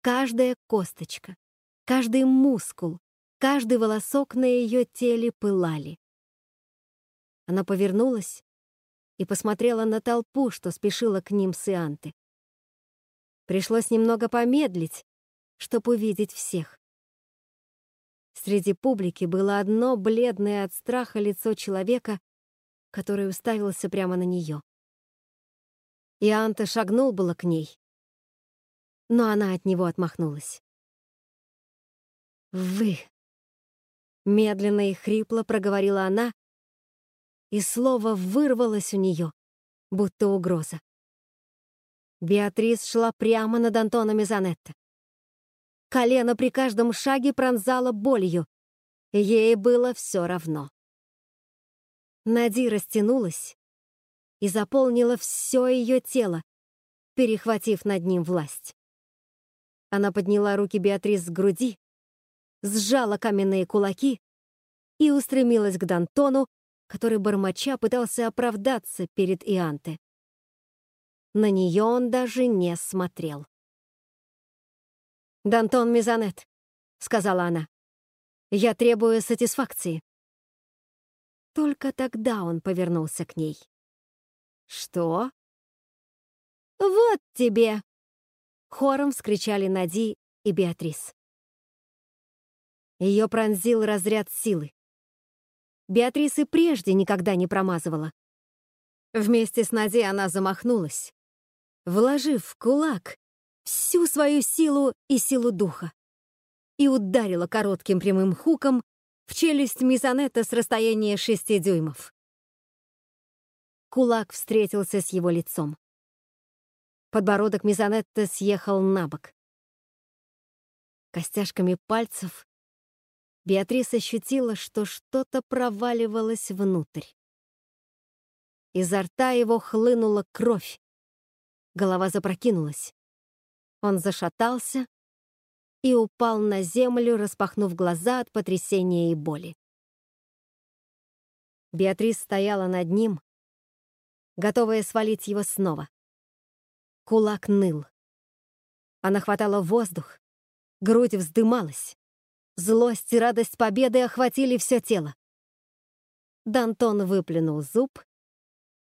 Каждая косточка, каждый мускул, каждый волосок на ее теле пылали. Она повернулась и посмотрела на толпу, что спешила к ним с Ианты. Пришлось немного помедлить, чтобы увидеть всех. Среди публики было одно бледное от страха лицо человека, который уставился прямо на нее. Ианта шагнул было к ней, но она от него отмахнулась. «Вы!» Медленно и хрипло проговорила она, и слово вырвалось у нее, будто угроза. Беатрис шла прямо над Антоном Мезанетто. Колено при каждом шаге пронзало болью. Ей было все равно. Нади растянулась и заполнила все ее тело, перехватив над ним власть. Она подняла руки Беатрис с груди, сжала каменные кулаки и устремилась к Дантону, который бормоча пытался оправдаться перед Ианте. На нее он даже не смотрел. «Дантон Мизанет», — сказала она. «Я требую сатисфакции». Только тогда он повернулся к ней. «Что?» «Вот тебе!» Хором вскричали Нади и Беатрис. Ее пронзил разряд силы. Беатрис прежде никогда не промазывала. Вместе с Нади она замахнулась, вложив в кулак всю свою силу и силу духа, и ударила коротким прямым хуком в челюсть Мизанетта с расстояния шести дюймов. Кулак встретился с его лицом. Подбородок Мизанетта съехал на бок. Костяшками пальцев Беатрис ощутила, что что-то проваливалось внутрь. Изо рта его хлынула кровь. Голова запрокинулась. Он зашатался и упал на землю, распахнув глаза от потрясения и боли. Беатрис стояла над ним, готовая свалить его снова. Кулак ныл. Она хватала воздух, грудь вздымалась. Злость и радость победы охватили все тело. Дантон выплюнул зуб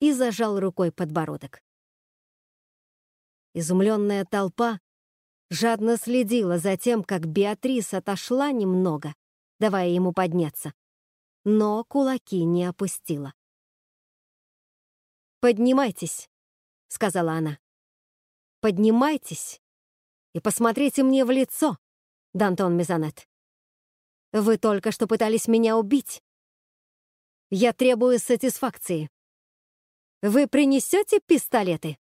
и зажал рукой подбородок. Изумленная толпа жадно следила за тем, как Беатрис отошла немного, давая ему подняться, но кулаки не опустила. «Поднимайтесь», — сказала она. «Поднимайтесь и посмотрите мне в лицо, Дантон Мезонет. Вы только что пытались меня убить. Я требую сатисфакции. Вы принесете пистолеты?»